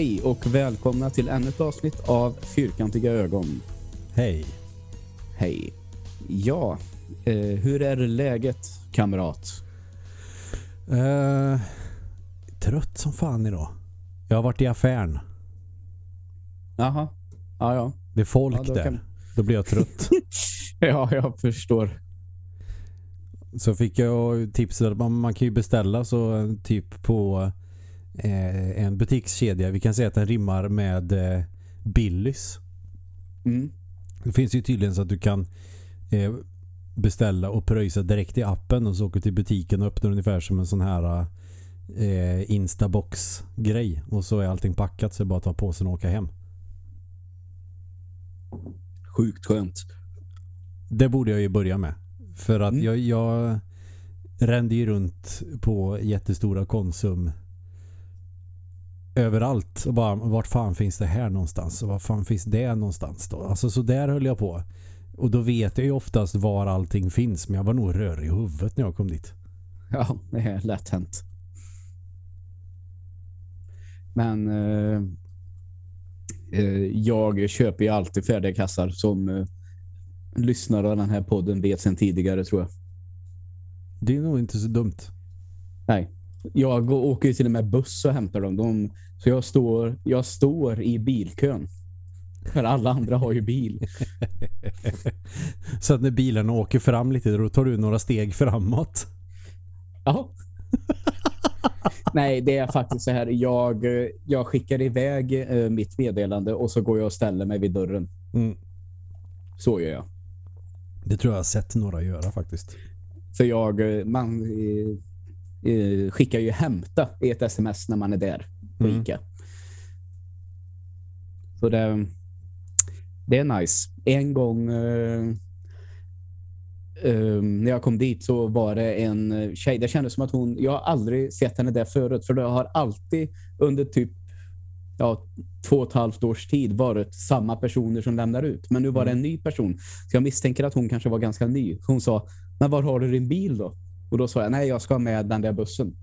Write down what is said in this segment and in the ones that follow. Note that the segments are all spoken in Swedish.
Hej och välkomna till ännu ett avsnitt av Fyrkantiga ögon. Hej. Hej. Ja, eh, hur är läget kamrat? Eh, trött som fan idag. Jag har varit i affären. Jaha, ja ja. Det är folk Ja, då där. kan- Då blir jag trött. Ja, jag förstår. så fick jag tipset att man, man kan ju beställa så typ på eh, en butikskedja. Vi kan säga att den rimmar med eh, Billys. Mm. Det finns ju tydligen så att du kan eh, beställa och pröjsa direkt i appen och så åker till butiken och öppnar ungefär som en sån här eh, Instabox-grej. Och så är allting packat så det är bara att ta på sig och åka hem. Sjukt skönt. Det borde jag ju börja med. För att Mm. jag, jag rände ju runt på jättestora Konsum överallt. Och bara, vart fan finns det här någonstans? Och var fan finns det någonstans då? Alltså så där höll jag på. Och då vet jag ju oftast var allting finns. Men jag var nog rörig i huvudet när jag kom dit. Ja, det är lätt hänt. Men eh, eh, jag köper ju alltid färdiga kassar som eh, lyssnare av den här podden vet sedan tidigare tror jag. Det är nog inte så dumt. Nej. Jag går, åker ju till och med buss och hämtar dem. De, så jag står, jag står i bilkön. För alla andra har ju bil. Så att när bilarna åker fram lite då tar du några steg framåt. Jaha. Nej, det är faktiskt så här. Jag, eh, jag skickar iväg eh, mitt meddelande och så går jag och ställer mig vid dörren. Mm. Så gör jag. Det tror jag har sett några göra faktiskt. För jag, eh, man eh, skickar ju hämta i ett sms när man är där på Mm. Ica. Så det, det är nice. En gång eh, eh, när jag kom dit så var det en eh, tjej. Det kändes som att hon, jag har aldrig sett henne där förut för det har alltid under typ ja, två och ett halvt års tid varit samma personer som lämnar ut. Men nu var det en ny person. Så jag misstänker att hon kanske var ganska ny. Hon sa, men var har du din bil då? Och då sa jag, nej jag ska med den där bussen.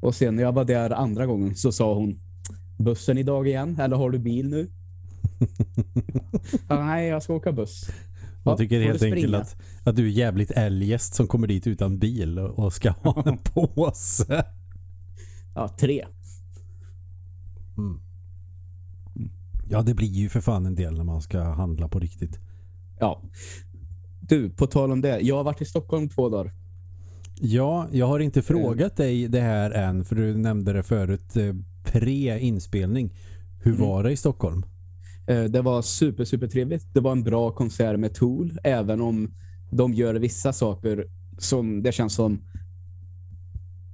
Och sen när jag var där andra gången så sa hon, bussen idag igen? Eller har du bil nu? ja, nej, jag ska åka buss. Jag tycker helt enkelt att, att du är jävligt eljest som kommer dit utan bil och ska ha en påse. Ja, tre. Ja, det blir ju för fan en del när man ska handla på riktigt. Ja. Du, på tal om det. Jag har varit i Stockholm två dagar. Ja, jag har inte frågat dig det här än för du nämnde det förut eh, pre-inspelning. Hur Mm. var det i Stockholm? Eh, Det var super, super trevligt. Det var en bra konsert med Tool, även om de gör vissa saker som det känns som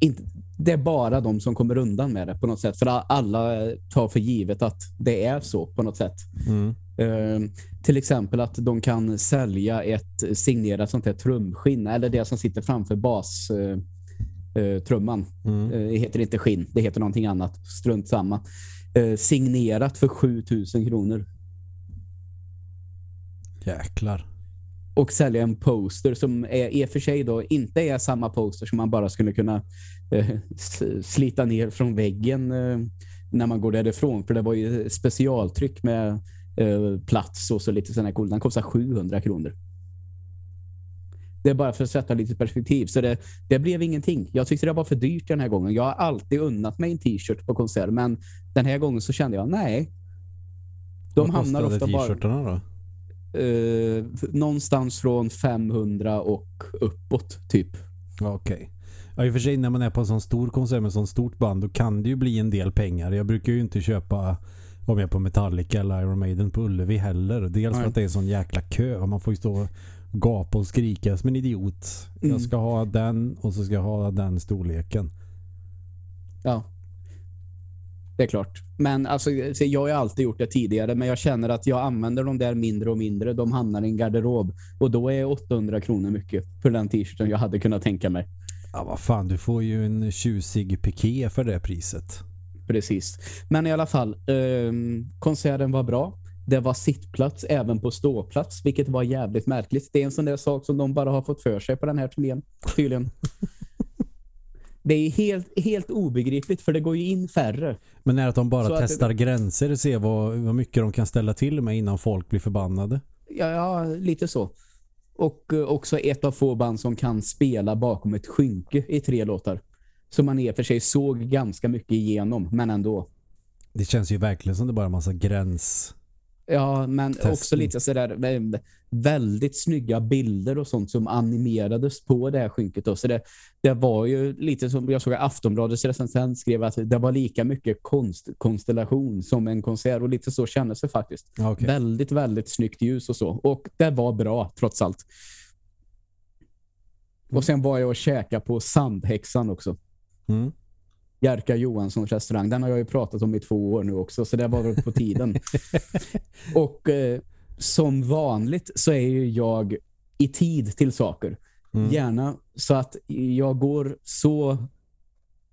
inte, det är bara de som kommer undan med det på något sätt. För alla tar för givet att det är så på något sätt. Mm. Eh, till exempel att de kan sälja ett signerat sånt här trumskinn eller det som sitter framför bas eh, eh, trumman. Mm. Eh, Det heter inte skinn, det heter någonting annat. Strunt samma. Signerat för 7000 kronor. Jäklar. och sälja en poster som är, i och för sig då inte är samma poster som man bara skulle kunna slita ner från väggen när man går därifrån. För det var ju specialtryck med eh, plats och så lite sådana coolt. Den kostar 700 kronor. Det är bara för att sätta lite perspektiv. Så det, det blev ingenting. Jag tyckte det var för dyrt den här gången. Jag har alltid unnat mig en t-shirt på konsert, men den här gången så kände jag nej. De Vad hamnar ofta t-shirtarna då? eh, någonstans från 500 och uppåt typ. Okej. Ja, i och för sig när man är på en sån stor konsert med en sån stort band då kan det ju bli en del pengar. Jag brukar ju inte köpa om jag är på Metallica eller Iron Maiden på Ullevi heller. Dels för Nej. att det är sån jäkla kö och man får ju stå och gapa och skrika som en idiot. Mm. Jag ska ha den och så ska jag ha den storleken. Ja. Det är klart. Men alltså, så jag har ju alltid gjort det tidigare, men jag känner att jag använder dem där mindre och mindre. De hamnar i en garderob. Och då är 800 kronor mycket för den t-shirten jag hade kunnat tänka mig. Ja, vad fan, du får ju en tjusig piké för det priset. Precis. Men i alla fall, ehm, konserten var bra. Det var sittplats även på ståplats, vilket var jävligt märkligt. Det är en sån där sak som de bara har fått för sig på den här turnén, tydligen. Det är helt, helt obegripligt för det går ju in färre. Men är det att de bara Så testar det- gränser och ser vad, vad mycket de kan ställa till med innan folk blir förbannade? Ja, ja lite så. Och eh, också ett av få band som kan spela bakom ett skynke i tre låtar. Som man i och för sig såg ganska mycket igenom, men ändå. Det känns ju verkligen som det bara är en massa gräns. Ja, men Testning. också lite sådär eh, väldigt snygga bilder och sånt som animerades på det här skynket. Då. Så det, det var ju lite som jag såg Aftonbladets recensent skrev att det var lika mycket konst, konstellation som en konsert och lite så kändes det faktiskt. Okej. Väldigt, väldigt snyggt ljus och så. Och det var bra trots allt. Och sen var jag och käkade på Sandhäxan också. Mm. Jerka Johanssons restaurang. Den har jag ju pratat om i två år nu också, så det var väl på tiden. och eh, som vanligt så är ju jag i tid till saker. Mm. Gärna så att jag går så...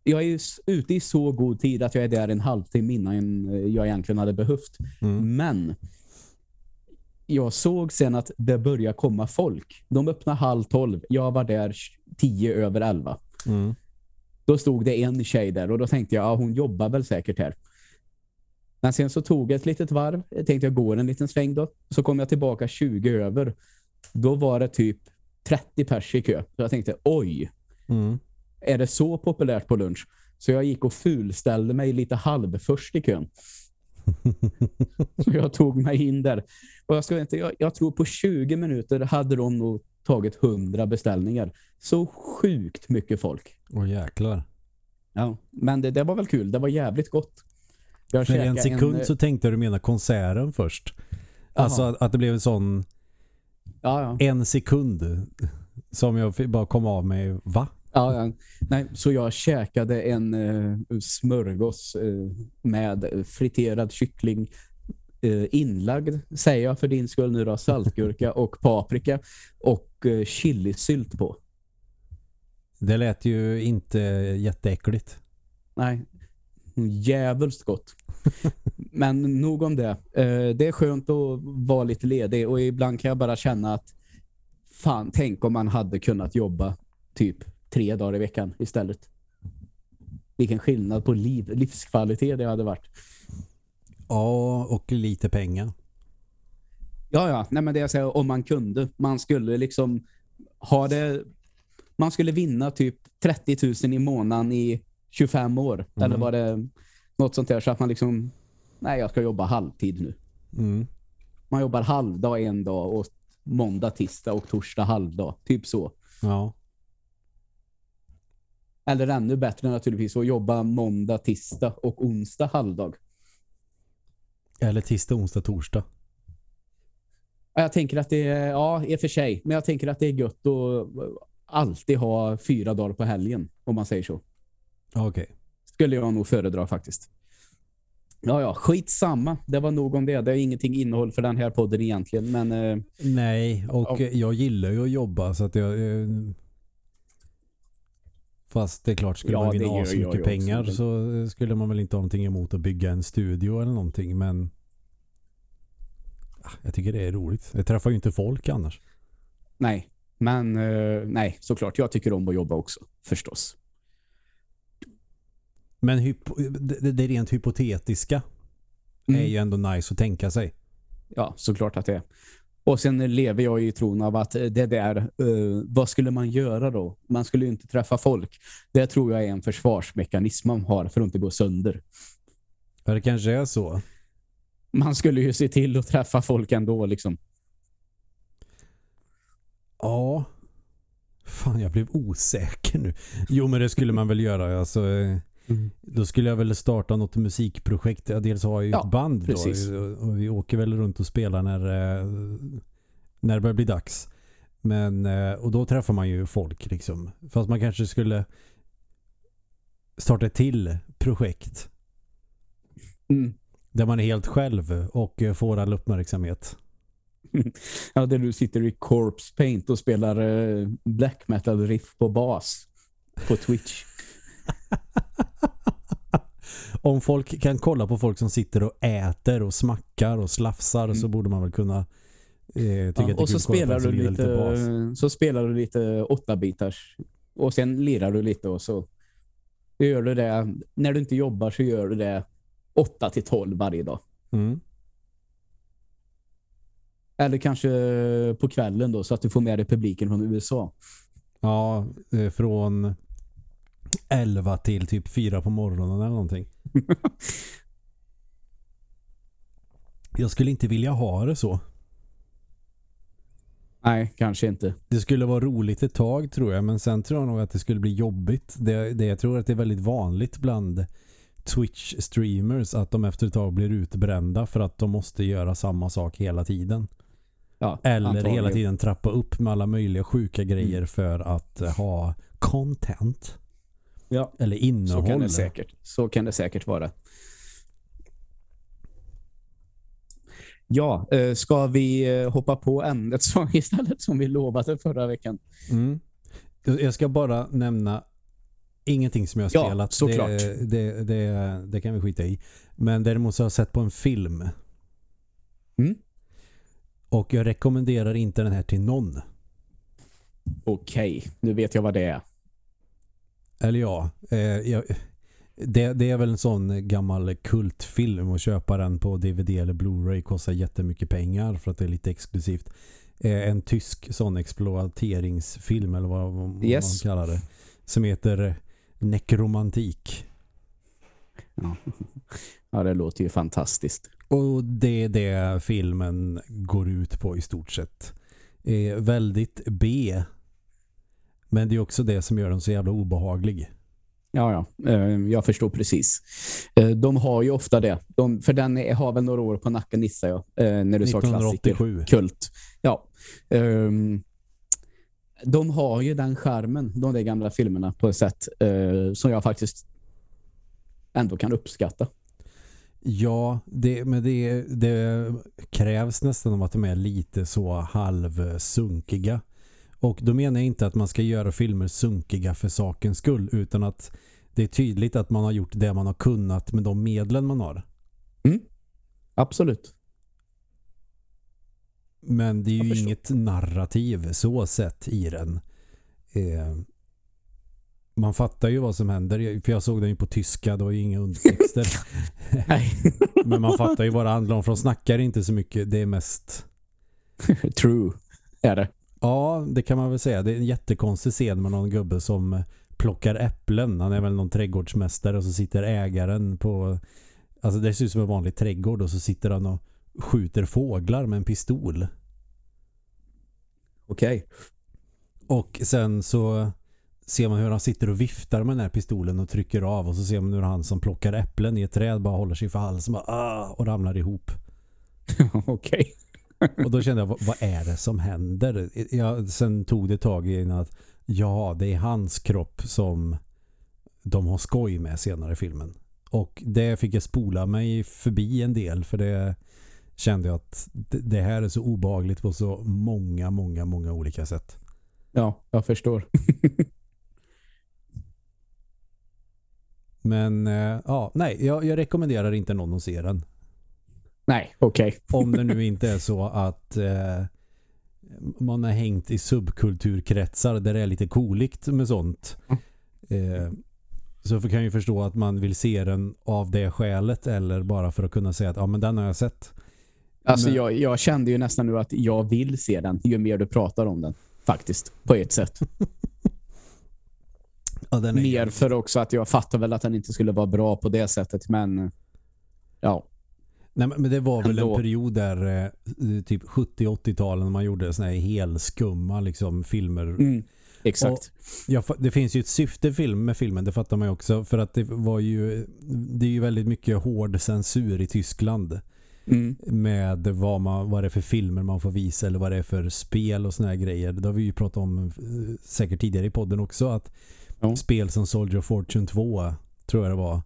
Jag är ute i så god tid att jag är där en halvtimme innan eh, jag egentligen hade behövt. Mm. Men jag såg sen att det börjar komma folk. De öppnar halv tolv. Jag var där tio över elva. Mm. Då stod det en tjej där och då tänkte jag, ja hon jobbar väl säkert här. Men sen så tog jag ett litet varv. Jag tänkte jag går en liten sväng då. Så kom jag tillbaka 20 över. Då var det typ 30 pers i kö. Så jag tänkte, oj, Mm. är det så populärt på lunch? Så jag gick och fulställde mig lite halvförst i kön. så jag tog mig in där. Och jag, ska inte, jag, jag tror på 20 minuter hade de nog tagit 100 beställningar. Så sjukt mycket folk. Åh jäklar. Ja, men det, det var väl kul. Det var jävligt gott. Jag För en sekund eh, så tänkte du menar konserten först. Alltså Jaha. att, att det blev en sån Ja, ja. en sekund som jag bara kom av mig. Va? ja, ja. Nej, så jag käkade en uh, smörgås eh, med friterad kyckling inlagd, säger jag för din skull nu då, saltgurka och paprika och uh, chilisylt på. Det lät ju inte jätteäckligt. Nej, jävligt gott. Men nog om det. Eh, det är skönt att vara lite ledig och ibland kan jag bara känna att fan, tänk om man hade kunnat jobba typ tre dagar i veckan istället. Vilken skillnad på liv, livskvalitet det hade varit. Ja, och lite pengar. Ja, ja. Nej, men det jag säger, om man kunde. Man skulle liksom ha det... Man skulle vinna typ 30 000 i månaden i 25 år. Mm. Eller var det något sånt där så att man liksom... Nej, jag ska jobba halvtid nu. Mm. Man jobbar halvdag en dag och måndag, tisdag och torsdag halvdag. Typ så. Ja. Eller ännu bättre naturligtvis att jobba måndag, tisdag och onsdag halvdag. Eller tisdag, onsdag, torsdag. Ja, Jag tänker att det är, ja i och för sig, men jag tänker att det är gött att alltid ha fyra dagar på helgen, om man säger så. Okej. Skulle jag nog föredra faktiskt. Ja, ja, skitsamma. Det var nog om det. Det är ingenting innehåll för den här podden egentligen, men eh, Nej, och Ja. jag gillar ju att jobba så att jag... eh, Fast det är klart, skulle Ja, man det vinna så mycket ju pengar också. så eh, skulle man väl inte ha någonting emot att bygga en studio eller någonting, men Ah, jag tycker det är roligt. Jag träffar ju inte folk annars. nej. Men eh, nej, såklart. Jag tycker om att jobba också, förstås. Men det, det rent hypotetiska Mm. är ju ändå nice att tänka sig. Ja, såklart att det är. Och sen lever jag i tron av att det där, eh, vad skulle man göra då? Man skulle ju inte träffa folk. Det tror jag är en försvarsmekanism man har för att inte gå sönder. Ja, det kanske är så. Man skulle ju se till att träffa folk ändå liksom. Ja. Fan, jag blev osäker nu. Jo, men det skulle man väl göra. Alltså, eh, då skulle jag väl starta något musikprojekt. Dels har jag ju Ja, ett band precis. då. Och vi åker väl runt och spelar när, eh, när det börjar bli dags. Men, eh, och då träffar man ju folk liksom. Fast man kanske skulle starta ett till projekt. Mm. Där man är helt själv och eh, får all uppmärksamhet. Ja, där du sitter i Corpse Paint och spelar black metal riff på bas på Twitch. Om folk kan kolla på folk som sitter och äter och smackar och slafsar så Mm. borde man väl kunna eh, Ja, och så spelar, du lite, bas. så spelar du lite åtta bitars och sen lirar du lite och så gör du det. När du inte jobbar så gör du det 8 till 12 varje dag. Mm. Eller kanske på kvällen då så att du får med dig publiken från USA. Ja, eh, från 11 till typ 4 på morgonen eller någonting. Jag skulle inte vilja ha det så. Nej, kanske inte. Det skulle vara roligt ett tag tror jag, men sen tror jag nog att det skulle bli jobbigt. Det, det, jag tror att det är väldigt vanligt bland Twitch-streamers att de efter ett tag blir utbrända för att de måste göra samma sak hela tiden. Ja, Eller antagligen. hela tiden trappa upp med alla möjliga sjuka grejer Mm. för att eh, ha content. Ja, Eller innehåll. så kan det säkert. Så kan det säkert vara. Ja, eh, ska vi eh, hoppa på ämnet så istället som vi lovade förra veckan? Mm. Jag ska bara nämna ingenting som jag har Ja, spelat. såklart. Det, det, det, det kan vi skita i. Men däremot så har jag sett på en film. Mm. Och jag rekommenderar inte den här till någon. Okej, nu vet jag vad det är. Eller ja, eh, jag, det, det är väl en sån gammal kultfilm och köpa den på DVD eller Blu-ray kostar jättemycket pengar för att det är lite exklusivt. Eh, en tysk sån exploateringsfilm eller vad, vad Yes. man kallar det. Som heter Nekromantik. Ja. ja, det låter ju fantastiskt. Och det är det filmen går ut på i stort sett. Eh, väldigt B. Men det är också det som gör den så jävla obehaglig. Ja, ja. Eh, Jag förstår precis. Eh, De har ju ofta det. De, för den har väl några år på nacken gissar jag. eh, När du sa klassiker. 1987. Kult. Ja. Ehm, De har ju den skärmen, de där gamla filmerna, på ett sätt som jag faktiskt ändå kan uppskatta. Ja, det, men det, det krävs nästan om att de är lite så halvsunkiga. Och då menar jag inte att man ska göra filmer sunkiga för sakens skull utan att det är tydligt att man har gjort det man har kunnat med de medlen man har. Absolut. Men det är ju inget narrativ så sett i den. Eh, man fattar ju vad som händer. För jag såg den ju på tyska, det var ju inga undertexter. Men man fattar ju vad det handlar om. För de snackar inte så mycket. Det är mest... True är det. Ja, det kan man väl säga. Det är en jättekonstig scen med någon gubbe som plockar äpplen. Han är väl någon trädgårdsmästare och så sitter ägaren på... Alltså det ser ut som en vanlig trädgård och så sitter han och skjuter fåglar med en pistol. Okej. Och sen så ser man hur han sitter och viftar med den här pistolen och trycker av och så ser man hur han som plockar äpplen i ett träd bara håller sig för halsen bara, ah, och ramlar ihop. Okej. Och då kände jag, vad, vad är det som händer? Jag, sen tog det tag i att ja, det är hans kropp som de har skoj med senare i filmen. Och det fick jag spola mig förbi en del för det kände jag att det, här är så obehagligt på så många, många, många olika sätt. Ja, jag förstår. Men eh, ja, nej, jag, jag rekommenderar inte någon att se den. Nej, okej. Om det nu inte är så att eh, man har hängt i subkulturkretsar där det är lite cooligt med sånt. Eh, så kan jag ju förstå att man vill se den av det skälet eller bara för att kunna säga att ja men den har jag sett. Alltså Men- jag, jag kände ju nästan nu att jag vill se den ju mer du pratar om den. Faktiskt, på ett sätt. Ja, den är Mer för också att jag fattar väl att den inte skulle vara bra på det sättet, men ja. Nej, men det var väl en period där eh, typ 70-80-talen man gjorde såna här helskumma liksom filmer Mm, exakt. Ja, det finns ju ett syfte film med filmen, det fattar man ju också. För att det var ju det är ju väldigt mycket hård censur i Tyskland Mm, med vad, man, vad det är för filmer man får visa eller vad det är för spel och såna här grejer. Det har vi ju pratat om eh, säkert tidigare i podden också att Ja. spel som Soldier of Fortune 2 tror jag det var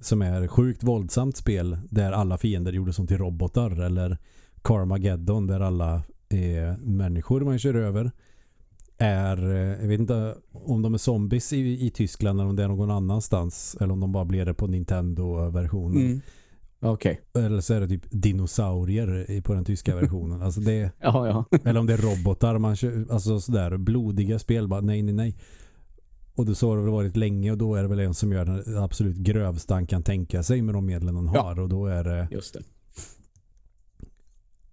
som är sjukt våldsamt spel där alla fiender gjorde som till robotar eller Carmageddon där alla är människor man kör över är, eh, jag vet inte om de är zombies i, i Tyskland eller om det är någon annanstans eller om de bara blir det på Nintendo-versionen. mm. Okej. Eller så är det typ dinosaurier på den tyska versionen. Alltså det, Ja, ja. eller om det är robotar man kör, alltså sådär blodiga spel bara nej nej nej. Och det så har det varit länge och då är det väl en som gör det absolut grövsta han kan tänka sig med de medlen han Ja. har. Och då är det... Just det.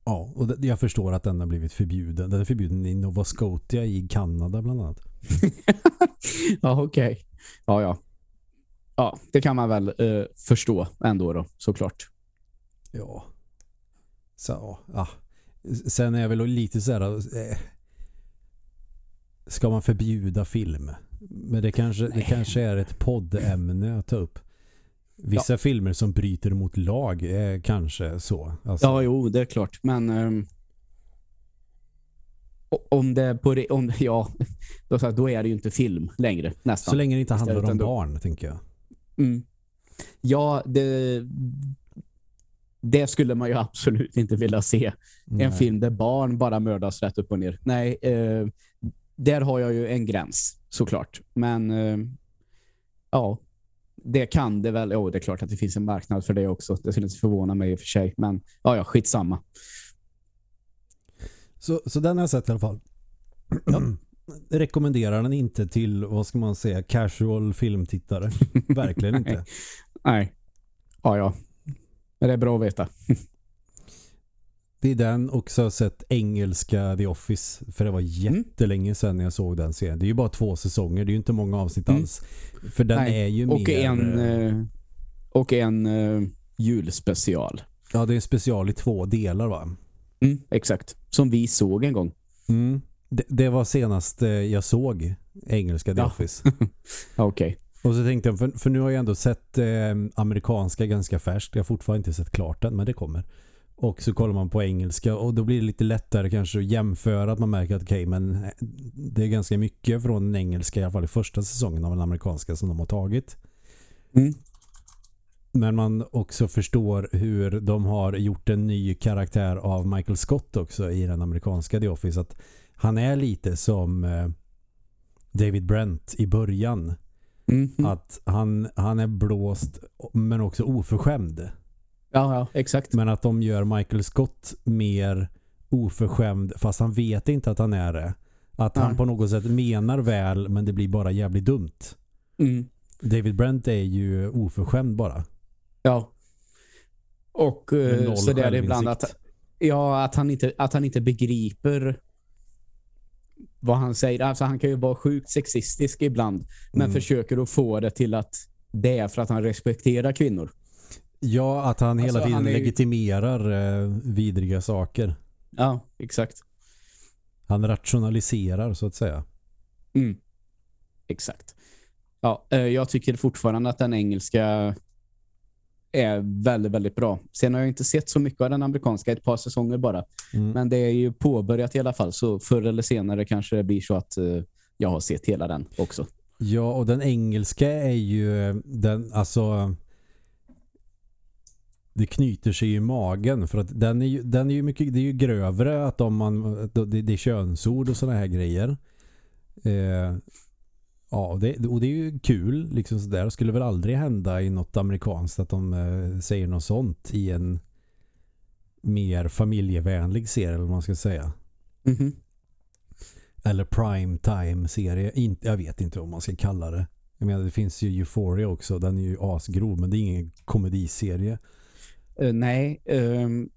Ja, och det, jag förstår att den har blivit förbjuden. Den är förbjuden i Nova Scotia i Kanada bland annat. ja, okej. Ja, ja. Ja, det kan man väl eh, förstå ändå då, såklart. Ja. Så, ja. Sen är jag väl lite så här... Eh, ska man förbjuda film? Men det kanske, det kanske är ett poddämne att ta upp. Vissa filmer som bryter mot lag är kanske så. Alltså, Ja, jo, det är klart. Men o- om det på det, om, ja, då, då är det ju inte film längre, nästan. så länge det inte handlar om barn, tänker jag. Mm. Ja, det, det skulle man ju absolut inte vilja se. En Nej. film där barn bara mördas rätt upp och ner. Nej, eh, där har jag ju en gräns, såklart. Men eh, ja, det kan det väl. Jo, det är klart att det finns en marknad för det också. Det skulle inte förvåna mig i och för sig. Men ja, ja, skitsamma. Så, så den har jag sett i alla fall. Rekommenderar den inte till, vad ska man säga, casual filmtittare. Verkligen inte. Nej. Ja, ja. Men det är bra att veta. Det är den och så har jag sett engelska The Office. För det var jättelänge sedan jag såg den serien. Det är ju bara två säsonger. Det är ju inte många avsnitt Mm. alls. För den Nej. är ju Och mer... en, eh, och en eh, julspecial. Ja, det är en special i två delar va? Mm, exakt. Som vi såg en gång. Mm. Det, det var senast eh, jag såg engelska The Ja. Office. Okej. Och så tänkte jag, för, för nu har jag ändå sett eh, amerikanska ganska färskt. Jag har fortfarande inte sett klart den, men det kommer. Och så kollar man på engelska och då blir det lite lättare kanske att jämföra att man märker att okej, men eh, det är ganska mycket från den engelska, i alla fall i första säsongen av den amerikanska som de har tagit. Mm. Men man också förstår hur de har gjort en ny karaktär av Michael Scott också i den amerikanska The Office. Att han är lite som eh, David Brent i början. Mm. Mm. Att han, han är blåst men också oförskämd. Ja, ja, exakt. Men att de gör Michael Scott mer oförskämd fast han vet inte att han är det. Att han Nej. på något sätt menar väl men det blir bara jävligt dumt. Mm. David Brent är ju oförskämd bara. Ja. Och eh, så det är det ibland att, ja, att, han inte, att han inte begriper vad han säger. Alltså han kan ju vara sjukt sexistisk ibland. Men Mm. försöker att få det till att det är för att han respekterar kvinnor. Ja, att han hela Alltså, tiden han är legitimerar eh, vidriga saker. Ja, exakt. Han rationaliserar så att säga. Mm. Exakt. Ja, eh, jag tycker fortfarande att den engelska är väldigt, väldigt bra. Sen har jag inte sett så mycket av den amerikanska, ett par säsonger bara. Mm. Men det är ju påbörjat i alla fall, så förr eller senare kanske det blir så att eh, jag har sett hela den också. Ja, och den engelska är ju eh, den, alltså det knyter sig i magen för att den är ju, den är ju mycket, det är ju grövre att om man, det, det är könsord och sådana här grejer. Eh, ja, det, och det är ju kul liksom sådär. Skulle väl aldrig hända i något amerikanskt att de eh, säger något sånt i en mer familjevänlig serie eller vad man ska säga. Mhm. Eller primetime-serie. Inte, jag vet inte vad man ska kalla det. Jag menar, det finns ju Euphoria också. Den är ju asgrov, men det är ingen komediserie. Eh, nej. ehm,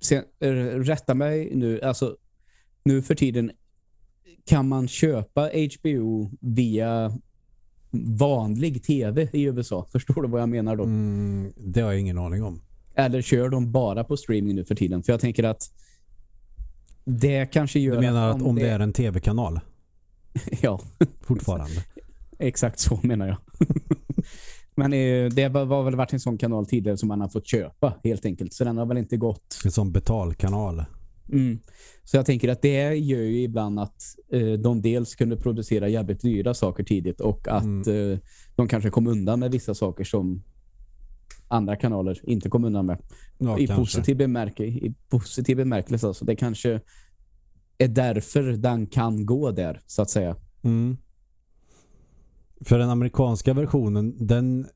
sen, eh, rätta mig nu. Alltså, nu för tiden kan man köpa HBO via vanlig tv i USA. Förstår du vad jag menar då? Mm, det har jag ingen aning om. Eller kör de bara på streaming nu för tiden? För jag tänker att det kanske gör Du menar att om det det är en tv-kanal Ja, fortfarande. exakt så menar jag. Men det var var väl varit en sån kanal tidigare som man har fått köpa helt enkelt. Så den har väl inte gått. En sån betalkanal. Mm. Så jag tänker att det gör ju ibland att eh, de dels kunde producera jävligt dyra saker tidigt och att Mm. eh, de kanske kom undan med vissa saker som andra kanaler inte kom undan med. Ja, I, kanske. positiv bemärke, I positiv bemärkelse. Alltså. Det kanske är därför den kan gå där, så att säga. Mm. För den amerikanska versionen, den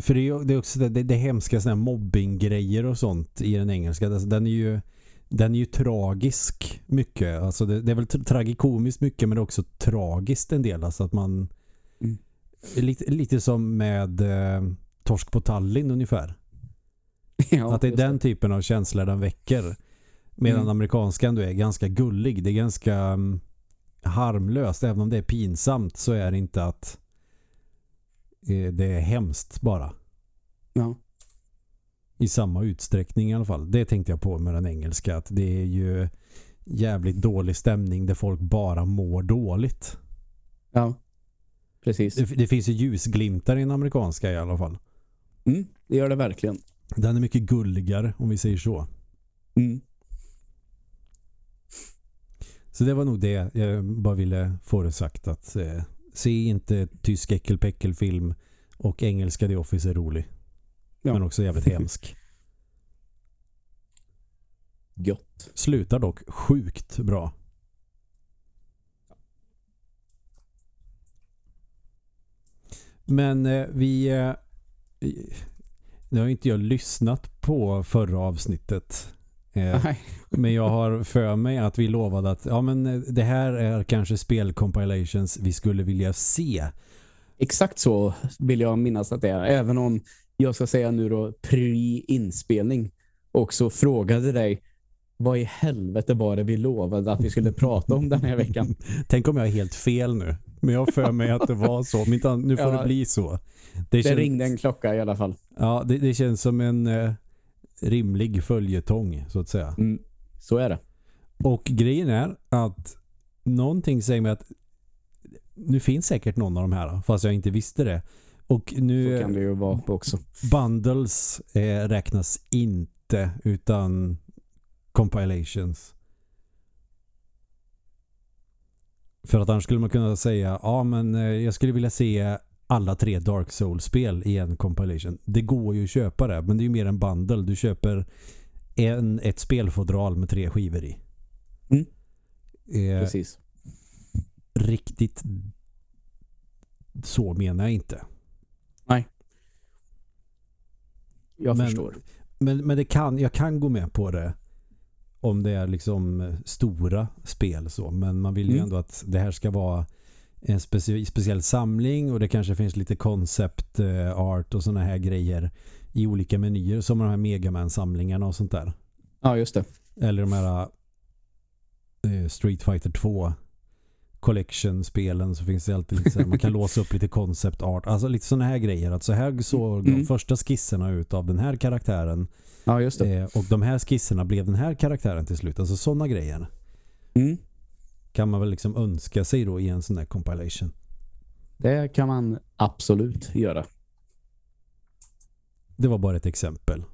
för det är, det är också det, det, det hemska såna mobbinggrejer och sånt i den engelska. Alltså, den är ju den är ju tragisk mycket. Alltså det, det är väl tra- tragikomiskt mycket men det är också tragiskt en del. Alltså att man lite, lite som med eh, Torsk på Tallinn ungefär. Ja, att det är den typen av känslor den väcker. Medan Mm. amerikanskan du är ganska gullig. Det är ganska mm, harmlöst. Även om det är pinsamt så är det inte att eh, det är hemskt bara. Ja. I samma utsträckning i alla fall. Det tänkte jag på med den engelska. Att det är ju jävligt dålig stämning där folk bara mår dåligt. ja. Precis. Det, det finns ju ljusglimtar i den amerikanska i alla fall. Mm, det gör det verkligen. Den är mycket gulligare om vi säger så. Mm. Så det var nog det jag bara ville få det sagt att eh, se inte tysk äckelpäckelfilm och engelska The Office är rolig. Ja. Men också jävligt hemsk. Gött. Slutar dock sjukt bra. Men eh, vi... Eh, nu har inte jag lyssnat på förra avsnittet. Eh, men jag har för mig att vi lovade att ja, men eh, det här är kanske spelcompilations vi skulle vilja se. Exakt så vill jag minnas att det är. Även om jag ska säga nu då pre-inspelning också frågade dig vad i helvete var det vi lovade att vi skulle prata om den här veckan? Tänk om jag är helt fel nu. Men jag för mig att det var så. Men nu får Ja. det bli så. Det, Det känns, ringde en klocka i alla fall. ja, det, det känns som en eh, rimlig följetong så att säga. Mm, så är det. Och grejen är att någonting säger mig att nu finns säkert någon av de här fast jag inte visste det. Och nu Så kan det ju vara också. bundles eh, räknas inte utan compilations. För att annars skulle man kunna säga ja men eh, jag skulle vilja se alla tre Dark Souls-spel i en compilation. Det går ju att köpa det men det är ju mer en bundle. Du köper en, ett spelfodral med tre skivor i. Mm. Eh, Precis. riktigt så menar jag inte. Jag Men- förstår. Men, men det kan, jag kan gå med på det om det är liksom stora spel så. Men man vill ju Mm. ändå att det här ska vara en speci speciell samling och det kanske finns lite concept eh, art och såna här grejer i olika menyer som de här Megaman-samlingarna och sånt där. Ja, just det. Eller de här eh, Street Fighter 2 collection-spelen så finns det alltid lite här, man kan låsa upp lite concept art. Alltså lite såna här grejer. Att så här såg de Mm. första skisserna ut av den här karaktären Ja, just det. Eh, och de här skisserna blev den här karaktären till slut. Alltså sådana grejer Mm. Kan man väl liksom önska sig då i en sån här compilation. Det kan man absolut göra. Det var bara ett exempel.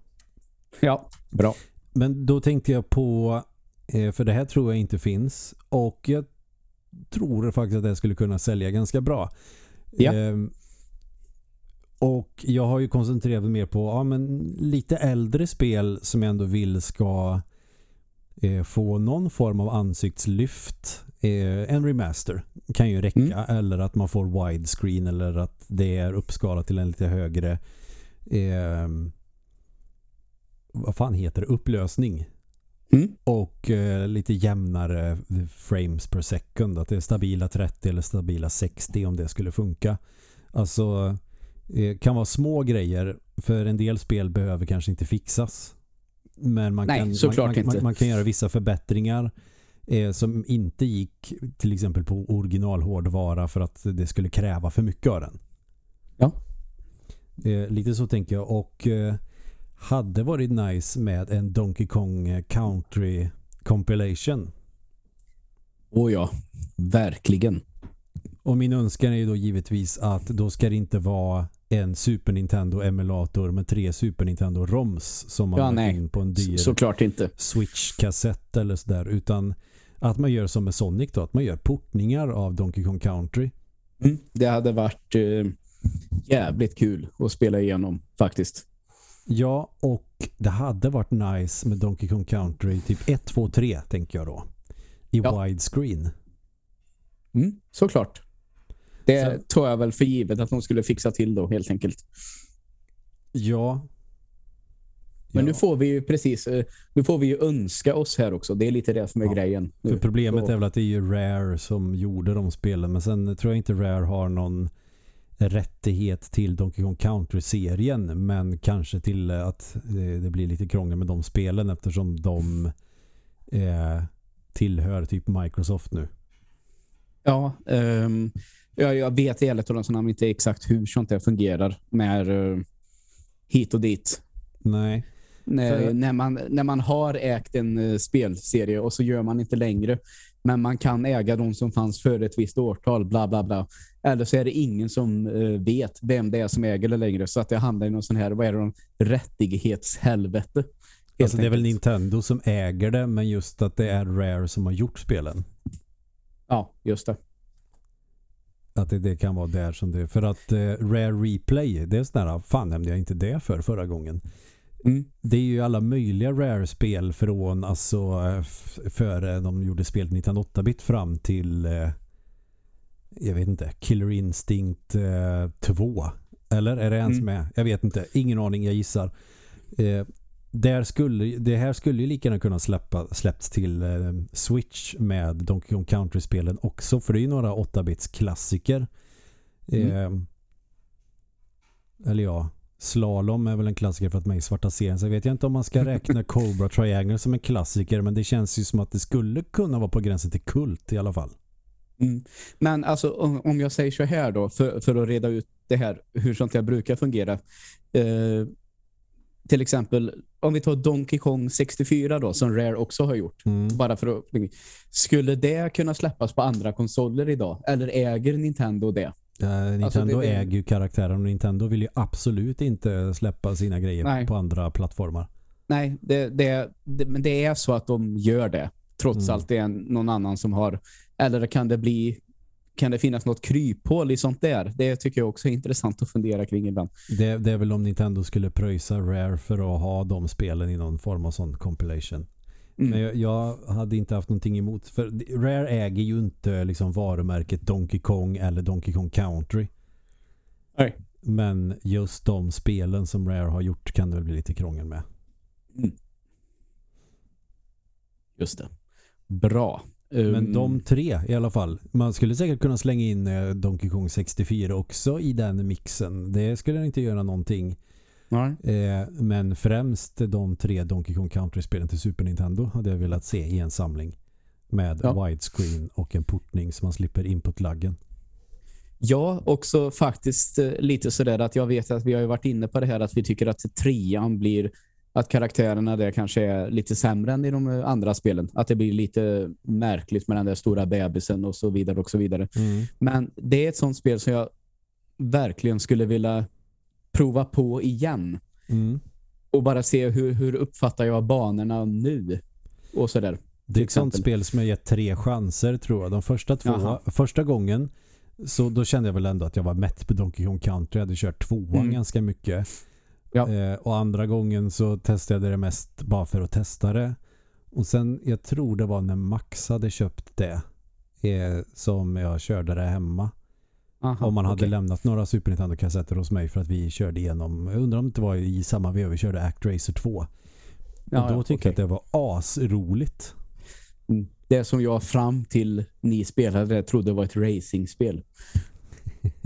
Ja, bra. Men då tänkte jag på, eh, för det här tror jag inte finns och jag tror faktiskt att det skulle kunna sälja ganska bra. Ja. Ehm, och jag har ju koncentrerat mig mer på ja, men lite äldre spel som jag ändå vill ska eh, få någon form av ansiktslyft. Eh, en remaster kan ju räcka. Mm. Eller att man får widescreen eller att det är uppskalat till en lite högre ehm, vad fan heter det? Upplösning. Mm. Och eh, lite jämnare frames per second. Att det är stabila 30 eller stabila 60 om det skulle funka. Alltså eh, kan vara små grejer. För en del spel behöver kanske inte fixas. Men man, Nej, kan, man, man, man kan göra vissa förbättringar eh, som inte gick till exempel på originalhårdvara för att det skulle kräva för mycket av den. Ja. Eh, lite så tänker jag. Och eh, hade varit nice med en Donkey Kong Country compilation. Åh ja, verkligen. Och min önskan är ju då givetvis att då ska det inte vara en Super Nintendo-emulator med tre Super Nintendo-ROMs som man Ja, in på en dyr. Switch-kassett eller sådär. Utan att man gör som med Sonic då. Att man gör portningar av Donkey Kong Country. Mm. Det hade varit eh, jävligt kul att spela igenom faktiskt. Ja, och det hade varit nice med Donkey Kong Country typ 1, 2, 3 tänker jag då. I Ja. widescreen. Mm, såklart. Det Så- tror jag väl för givet att de skulle fixa till då helt enkelt. Ja. Men ja. nu får vi ju precis, eh, nu får vi ju önska oss här också. Det är lite det som är Ja, grejen. För nu. problemet Så- är väl att det är ju Rare som gjorde de spelen. Men sen tror jag inte Rare har någon rättighet till Donkey Kong Country-serien men kanske till att det blir lite krångel med de spelen eftersom de eh, tillhör typ Microsoft nu. Ja, um, jag, jag vet i ärligt talat inte exakt hur sånt där fungerar med uh, hit och dit. Nej. När, För... när, man, när man har ägt en uh, spelserie och så gör man inte längre men man kan äga de som fanns före ett visst årtal, bla bla bla. Eller så är det ingen som uh, vet vem det är som äger det längre. Så att det handlar om någon sån här, vad är det, rättighetshelvete. Alltså det är väl Nintendo som äger det, men just att det är Rare som har gjort spelen. Ja, just det. Att det, det kan vara där som det är. För att uh, Rare Replay, det är sådär, fan nämnde jag inte det för förra gången. Mm. Det är ju alla möjliga Rare-spel från alltså eh, före de gjorde spel 1908-bit fram till uh, jag vet inte, Killer Instinct uh, 2. Eller är det ens mm. med? Jag vet inte. Ingen aning, jag gissar. Uh, där skulle, det här skulle ju lika gärna kunna släppa, släppts till eh, Switch med Donkey Kong Country-spelen också. För det är ju några 8-bits klassiker. Mm. Eh, eller ja, Slalom är väl en klassiker för att mig svarta serien. Så jag vet jag inte om man ska räkna Cobra Triangle som en klassiker. Men det känns ju som att det skulle kunna vara på gränsen till kult i alla fall. Mm. Men alltså om jag säger så här då, för, för att reda ut det här, hur sånt här brukar fungera. Eh, till exempel, om vi tar Donkey Kong 64 då, som Rare också har gjort. Mm. Bara för att, skulle det kunna släppas på andra konsoler idag? Eller äger Nintendo det? Uh, Nintendo alltså det, äger ju karaktären och Nintendo vill ju absolut inte släppa sina grejer nej. på andra plattformar. Nej, det, det, det, men det är så att de gör det. Trots mm. allt det är någon annan som har... Eller kan det bli kan det finnas något kryphål i sånt där? Det tycker jag också är intressant att fundera kring ibland. Det, det är väl om Nintendo skulle pröjsa Rare för att ha de spelen i någon form av sån compilation. Mm. Men jag, jag, hade inte haft någonting emot. För Rare äger ju inte liksom varumärket Donkey Kong eller Donkey Kong Country. Nej. Men just de spelen som Rare har gjort kan det väl bli lite krångel med. Mm. Just det. Bra. Men um, de tre i alla fall. Man skulle säkert kunna slänga in eh, Donkey Kong 64 också i den mixen. Det skulle inte göra någonting. Eh, men främst de tre Donkey Kong Country-spelen till Super Nintendo hade jag velat se i en samling. Med ja. widescreen och en portning så man slipper input-laggen. Ja, också faktiskt eh, lite sådär att jag vet att vi har ju varit inne på det här att vi tycker att trean blir att karaktärerna där kanske är lite sämre än i de andra spelen. Att det blir lite märkligt med den där stora bebisen och så vidare och så vidare. Mm. Men det är ett sånt spel som jag verkligen skulle vilja prova på igen. Mm. Och bara se hur, hur uppfattar jag banorna nu och sådär. Det är ett sånt spel som jag gett tre chanser tror jag. De första två, Jaha. första gången så då kände jag väl ändå att jag var mätt på Donkey Kong Country. Jag hade kört tvåan mm. ganska mycket. Ja. Eh, och andra gången så testade jag det mest bara för att testa det. Och sen, jag tror det var när Max hade köpt det eh, som jag körde det hemma. Aha, om man hade okay. lämnat några Super Nintendo-kassetter hos mig för att vi körde igenom, jag undrar om det var i samma veva vi körde Act Racer 2. Ja, och då ja, tyckte okay. jag att det var asroligt. Mm. Det som jag fram till ni spelade trodde var ett racingspel.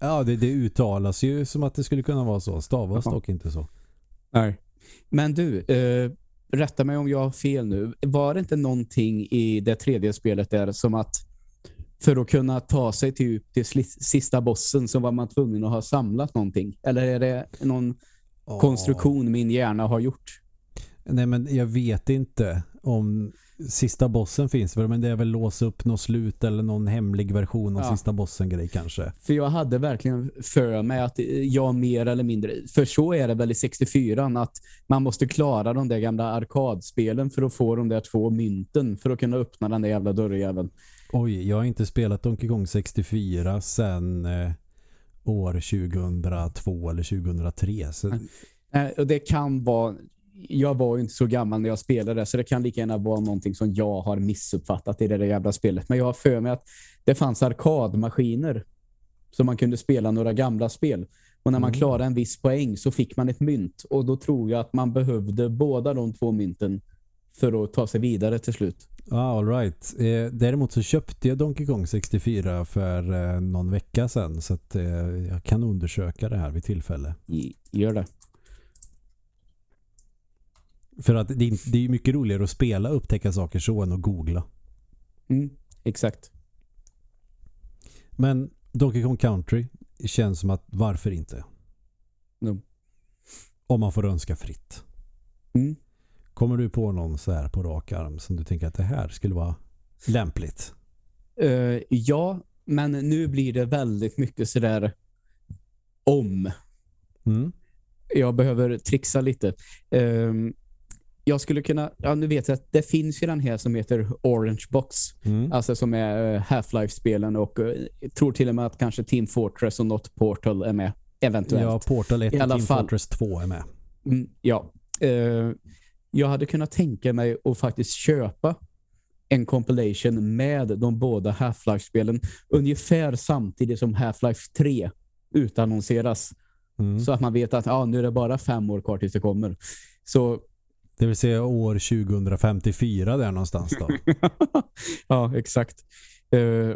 ja, det, det uttalas ju som att det skulle kunna vara så. Stavas dock inte så. Nej. Men du, eh, rätta mig om jag har fel nu. Var det inte någonting i det tredje spelet där som att för att kunna ta sig till, till sista bossen så var man tvungen att ha samlat någonting? Eller är det någon oh. konstruktion min hjärna har gjort? Nej men jag vet inte om sista bossen finns men det är väl låsa upp något slut eller någon hemlig version av ja. sista bossen-grej kanske. För jag hade verkligen för mig att jag mer eller mindre, för så är det väl i 64 att man måste klara de där gamla arkadspelen för att få de där två mynten för att kunna öppna den där jävla dörrjäveln. Oj, jag har inte spelat Donkey Kong 64 sen eh, år 2002 eller 2003. Så... och det kan vara jag var inte så gammal när jag spelade så det kan lika gärna vara någonting som jag har missuppfattat i det där jävla spelet. Men jag har för mig att det fanns arkadmaskiner så man kunde spela några gamla spel. Och när man mm. klarade en viss poäng så fick man ett mynt. Och då tror jag att man behövde båda de två mynten för att ta sig vidare till slut. Ah, all right. Eh, däremot så köpte jag Donkey Kong 64 för eh, någon vecka sedan så att eh, jag kan undersöka det här vid tillfälle. Gör det. För att det är, det är mycket roligare att spela och upptäcka saker så än att googla. Mm, exakt. Men Donkey Kong Country känns som att varför inte? No. Om man får önska fritt. Mm. Kommer du på någon så här på rak arm som du tänker att det här skulle vara lämpligt? Uh, ja, men nu blir det väldigt mycket sådär om. Mm. Jag behöver trixa lite. Um, jag skulle kunna, ja nu vet jag att det finns ju den här som heter Orange Box. Mm. Alltså som är uh, Half-Life-spelen och uh, tror till och med att kanske Team Fortress och något Portal är med. Eventuellt. Ja, Portal 1 I och Team fall. Fortress 2 är med. Mm, ja. Uh, jag hade kunnat tänka mig att faktiskt köpa en compilation med de båda Half-Life-spelen ungefär samtidigt som Half-Life 3 utannonseras. Mm. Så att man vet att ah, nu är det bara fem år kvar tills det kommer. Så Det vill säga år 2054 där någonstans då. ja, exakt. Uh,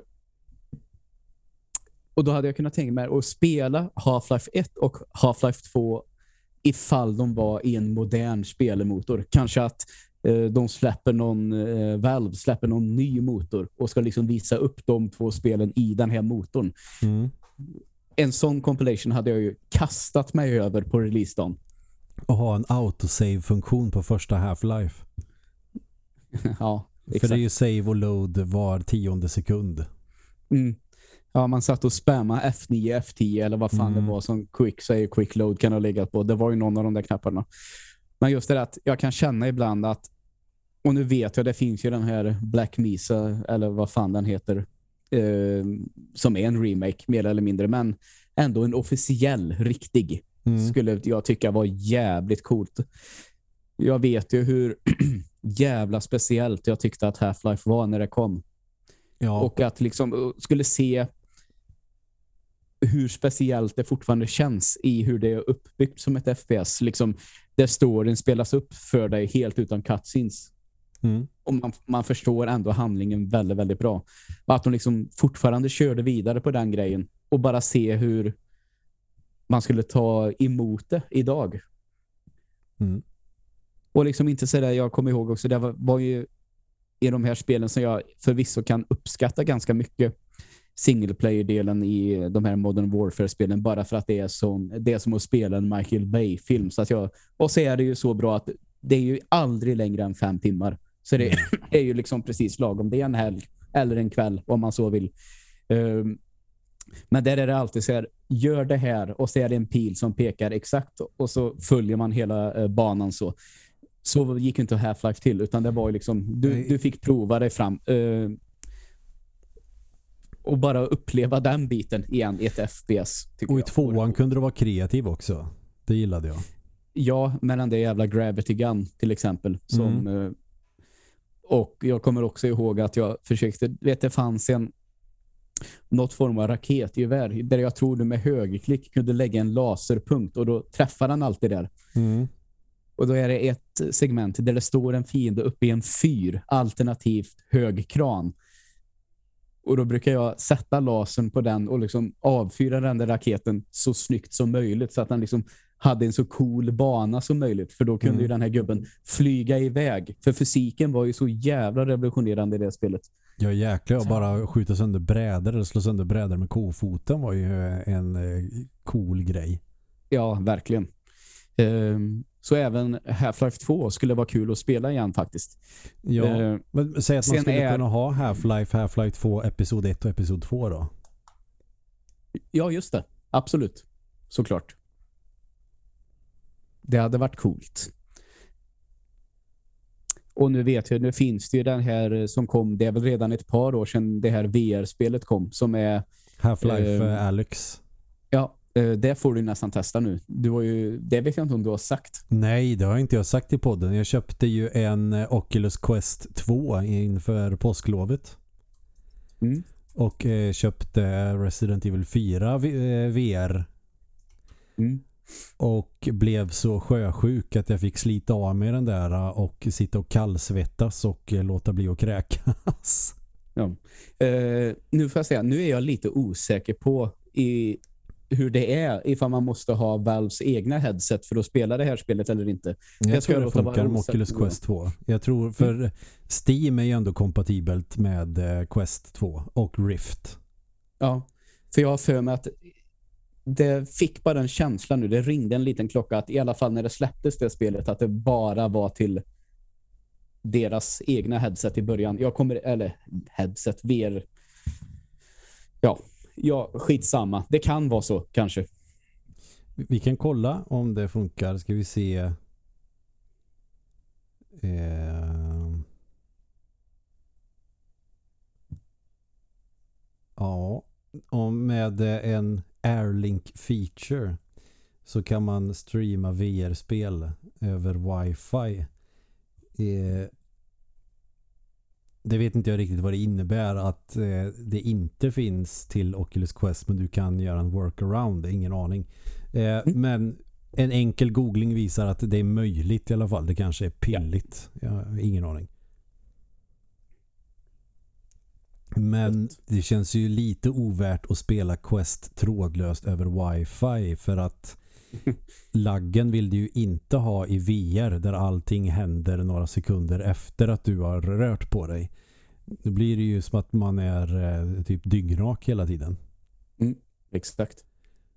och då hade jag kunnat tänka mig att spela Half-Life 1 och Half-Life 2 ifall de var i en modern spelmotor. Kanske att uh, de släpper någon, uh, Valve släpper någon ny motor och ska liksom visa upp de två spelen i den här motorn. Mm. En sån compilation hade jag ju kastat mig över på releasedagen. Och ha en autosave-funktion på första Half-Life. ja, exakt. För det är ju save och load var tionde sekund. Mm. Ja, man satt och spamma F9, F10 eller vad fan Mm. det var som quick save, quick load kan ha legat på. Det var ju någon av de där knapparna. Men just det att jag kan känna ibland att och nu vet jag, det finns ju den här Black Mesa eller vad fan den heter eh, som är en remake mer eller mindre men ändå en officiell, riktig Mm. skulle jag tycka var jävligt coolt. Jag vet ju hur jävla speciellt jag tyckte att Half-Life var när det kom. Ja, Och att liksom uh, skulle se hur speciellt det fortfarande känns i hur det är uppbyggt som ett FPS. Liksom, där storyn spelas upp för dig helt utan cutscenes. mm. Och man, man förstår ändå handlingen väldigt, väldigt bra. Och att de liksom fortfarande körde vidare på den grejen. Och bara se hur man skulle ta emot det idag. Mm. Och liksom inte sådär, jag kommer ihåg också, det var, var ju i de här spelen som jag förvisso kan uppskatta ganska mycket single player-delen i de här Modern Warfare-spelen bara för att det är, som, det är som att spela en Michael Bay-film. Så att jag, och så är det ju så bra att det är ju aldrig längre än fem timmar. Så det är ju liksom precis lagom. Det är en helg eller en kväll om man så vill. Um, men där är det alltid så här, gör det här och så är det en pil som pekar exakt och så följer man hela eh, banan så. Så gick inte Half-Life till utan det var ju liksom, du, du fick prova dig fram. eh, och bara uppleva den biten igen i ett FPS. Och i jag. tvåan kunde du vara kreativ också. Det gillade jag. Ja, den där jävla Gravity Gun till exempel. Som, eh, och jag kommer också ihåg att jag försökte, vet det fanns en något form av raketgevär där jag tror du med högerklick kunde lägga en laserpunkt och då träffar den alltid där. Mm. Och då är det ett segment där det står en fiende uppe i en fyr, alternativt hög kran. Och då brukar jag sätta lasern på den och liksom avfyra den där raketen så snyggt som möjligt så att den liksom hade en så cool bana som möjligt. För då kunde Mm. ju den här gubben flyga iväg. För fysiken var ju så jävla revolutionerande i det spelet. Ja jäklar, att bara skjuta sönder brädor eller slå sönder brädor med kofoten var ju en eh, cool grej. Ja, verkligen. Ehm, så även Half-Life 2 skulle vara kul att spela igen faktiskt. Ja, Ehm, men säg att man skulle är- kunna ha Half-Life, Half-Life 2, Episod 1 och Episod 2 då. Ja, just det. Absolut. Såklart. Det hade varit coolt. Och nu vet jag, nu finns det ju den här eh, som kom, det är väl redan ett par år sedan det här VR-spelet kom, som är, Half-Life Ehm. eh, Alyx. ja, eh, det får du nästan testa nu. Du har ju, det vet jag inte om du har sagt. Nej, det har inte jag sagt i podden. Jag köpte ju en eh, Oculus Quest 2 inför påsklovet. Mm. Och eh, köpte Resident Evil 4 V- eh, VR Mm. Och blev så sjösjuk att jag fick slita av mig den där och sitta och kallsvettas och låta bli att kräkas. Ja. Uh, nu får jag säga, nu är jag lite osäker på i hur det är ifall man måste ha Valves egna headset för att spela det här spelet eller inte. Jag, jag tror det funkar med Oculus Quest 2. Jag tror för mm. Steam är ju ändå kompatibelt med eh, Quest 2 och Rift. Ja, för jag har för mig att det fick bara en känsla nu. Det ringde en liten klocka att i alla fall när det släpptes det spelet att det bara var till deras egna headset i början. Jag kommer, eller headset, VR. Ja, ja, skitsamma. Det kan vara så, kanske. Vi kan kolla om det funkar. Ska vi se. Eh... Ja, om med en Airlink feature så kan man streama VR-spel över wifi. Eh, det vet inte jag riktigt vad det innebär att eh, det inte finns till Oculus Quest men du kan göra en workaround, ingen aning. Eh, mm. Men en enkel googling visar att det är möjligt i alla fall. Det kanske är pilligt. Ja. Jag har ingen aning. Men det känns ju lite ovärt att spela Quest trådlöst över wifi för att laggen vill du ju inte ha i VR där allting händer några sekunder efter att du har rört på dig. Då blir det ju som att man är eh, typ dyngrak hela tiden. Mm, exakt.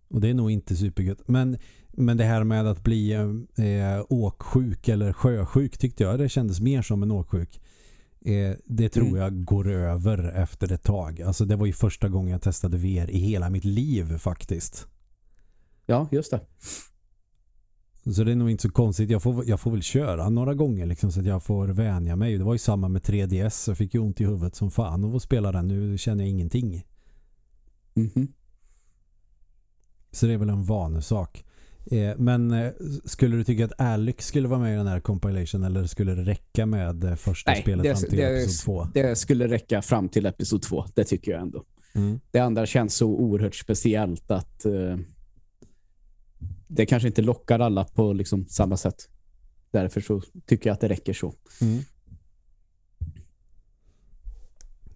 Och det är nog inte supergött. Men, men det här med att bli eh, åksjuk eller sjösjuk tyckte jag det kändes mer som en åksjuk. Eh, det tror mm. jag går över efter ett tag. Alltså det var ju första gången jag testade VR i hela mitt liv faktiskt. Ja, just det. Så det är nog inte så konstigt. Jag får, jag får väl köra några gånger liksom, så att jag får vänja mig. Det var ju samma med 3DS. Jag fick ju ont i huvudet som fan av att spela den. Nu känner jag ingenting. Mm -hmm. Så det är väl en vanesak. Eh, men eh, skulle du tycka att Alex skulle vara med i den här compilation eller skulle det räcka med eh, första Nej, spelet det, fram till episod 2? Det skulle räcka fram till episod 2, det tycker jag ändå. Mm. Det andra känns så oerhört speciellt att uh, det kanske inte lockar alla på liksom samma sätt. Därför så tycker jag att det räcker så. Mm.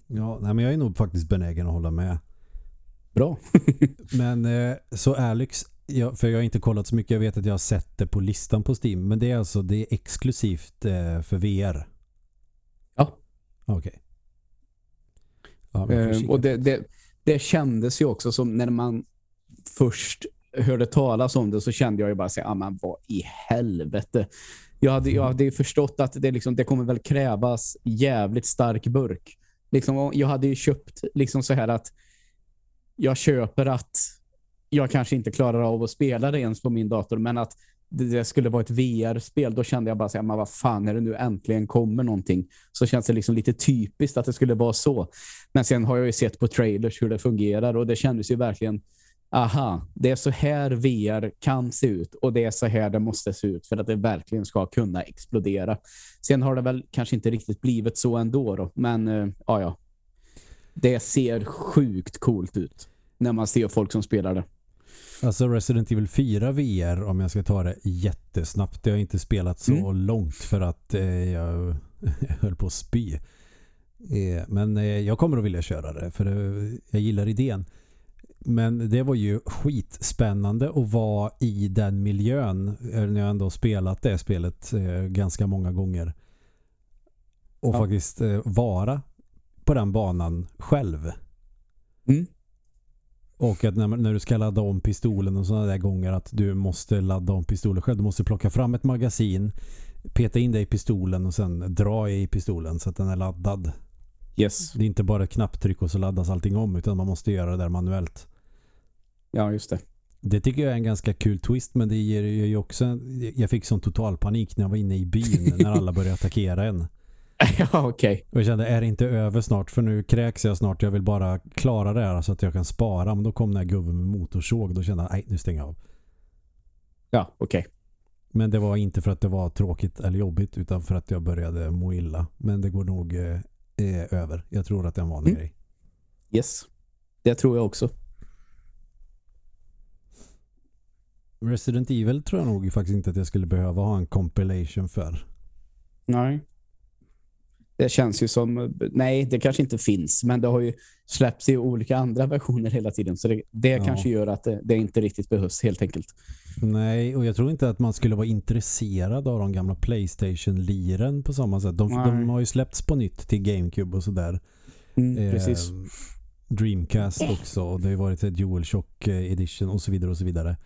Ja, nej, men jag är nog faktiskt benägen att hålla med. Bra. men eh, så Alex, ja, för jag har inte kollat så mycket. Jag vet att jag har sett det på listan på Steam. Men det är alltså det är exklusivt eh, för VR. Ja. Okej. Okay. Ja, eh, och det, det, det kändes ju också som när man först hörde talas om det så kände jag ju bara säga, ah, men vad i helvete. Jag hade, jag hade förstått att det, liksom, det kommer väl krävas jävligt stark burk. Liksom, jag hade ju köpt liksom så här att jag köper att jag kanske inte klarar av att spela det ens på min dator, men att det skulle vara ett VR-spel, då kände jag bara så men vad fan är det nu äntligen kommer någonting. Så känns det liksom lite typiskt att det skulle vara så. Men sen har jag ju sett på trailers hur det fungerar och det kändes ju verkligen aha, det är så här VR kan se ut och det är så här det måste se ut för att det verkligen ska kunna explodera. Sen har det väl kanske inte riktigt blivit så ändå då, men äh, ja, ja. Det ser sjukt coolt ut när man ser folk som spelar det. Alltså Resident Evil 4 VR, om jag ska ta det jättesnabbt. Jag har inte spelat så mm. långt för att eh, jag höll på att spy. Eh, men eh, jag kommer att vilja köra det för eh, jag gillar idén. Men det var ju skitspännande att vara i den miljön eh, när jag ändå spelat det spelet eh, ganska många gånger. Och ja. faktiskt vara på den banan själv. Mm. Och att när, när, du ska ladda om pistolen och sådana där gånger att du måste ladda om pistolen själv. Du måste plocka fram ett magasin, peta in det i pistolen och sen dra i pistolen så att den är laddad. Yes. Det är inte bara ett knapptryck och så laddas allting om utan man måste göra det där manuellt. Ja, just det. Det tycker jag är en ganska kul twist men det ger ju också jag fick sån total panik när jag var inne i byn när alla började attackera en. ja, okej. Okay. Och jag kände, är det inte över snart? För nu kräks jag snart. Jag vill bara klara det här så att jag kan spara. Men då kom den här gubben med motorsåg. Då kände jag, nej, nu stänger jag av. Ja, okej. Okay. Men det var inte för att det var tråkigt eller jobbigt utan för att jag började må illa. Men det går nog eh, eh över. Jag tror att det är en vanlig mm. grej. Yes, det tror jag också. Resident Evil tror jag nog faktiskt inte att jag skulle behöva ha en compilation för. Nej. Det känns ju som, nej det kanske inte finns, men det har ju släppts i olika andra versioner hela tiden. Så det, det ja. kanske gör att det, det, inte riktigt behövs helt enkelt. Nej, och jag tror inte att man skulle vara intresserad av de gamla Playstation-liren på samma sätt. De, de, har ju släppts på nytt till Gamecube och sådär. Mm, eh, precis. Dreamcast också och det har varit ett DualShock eh, edition och så vidare och så vidare.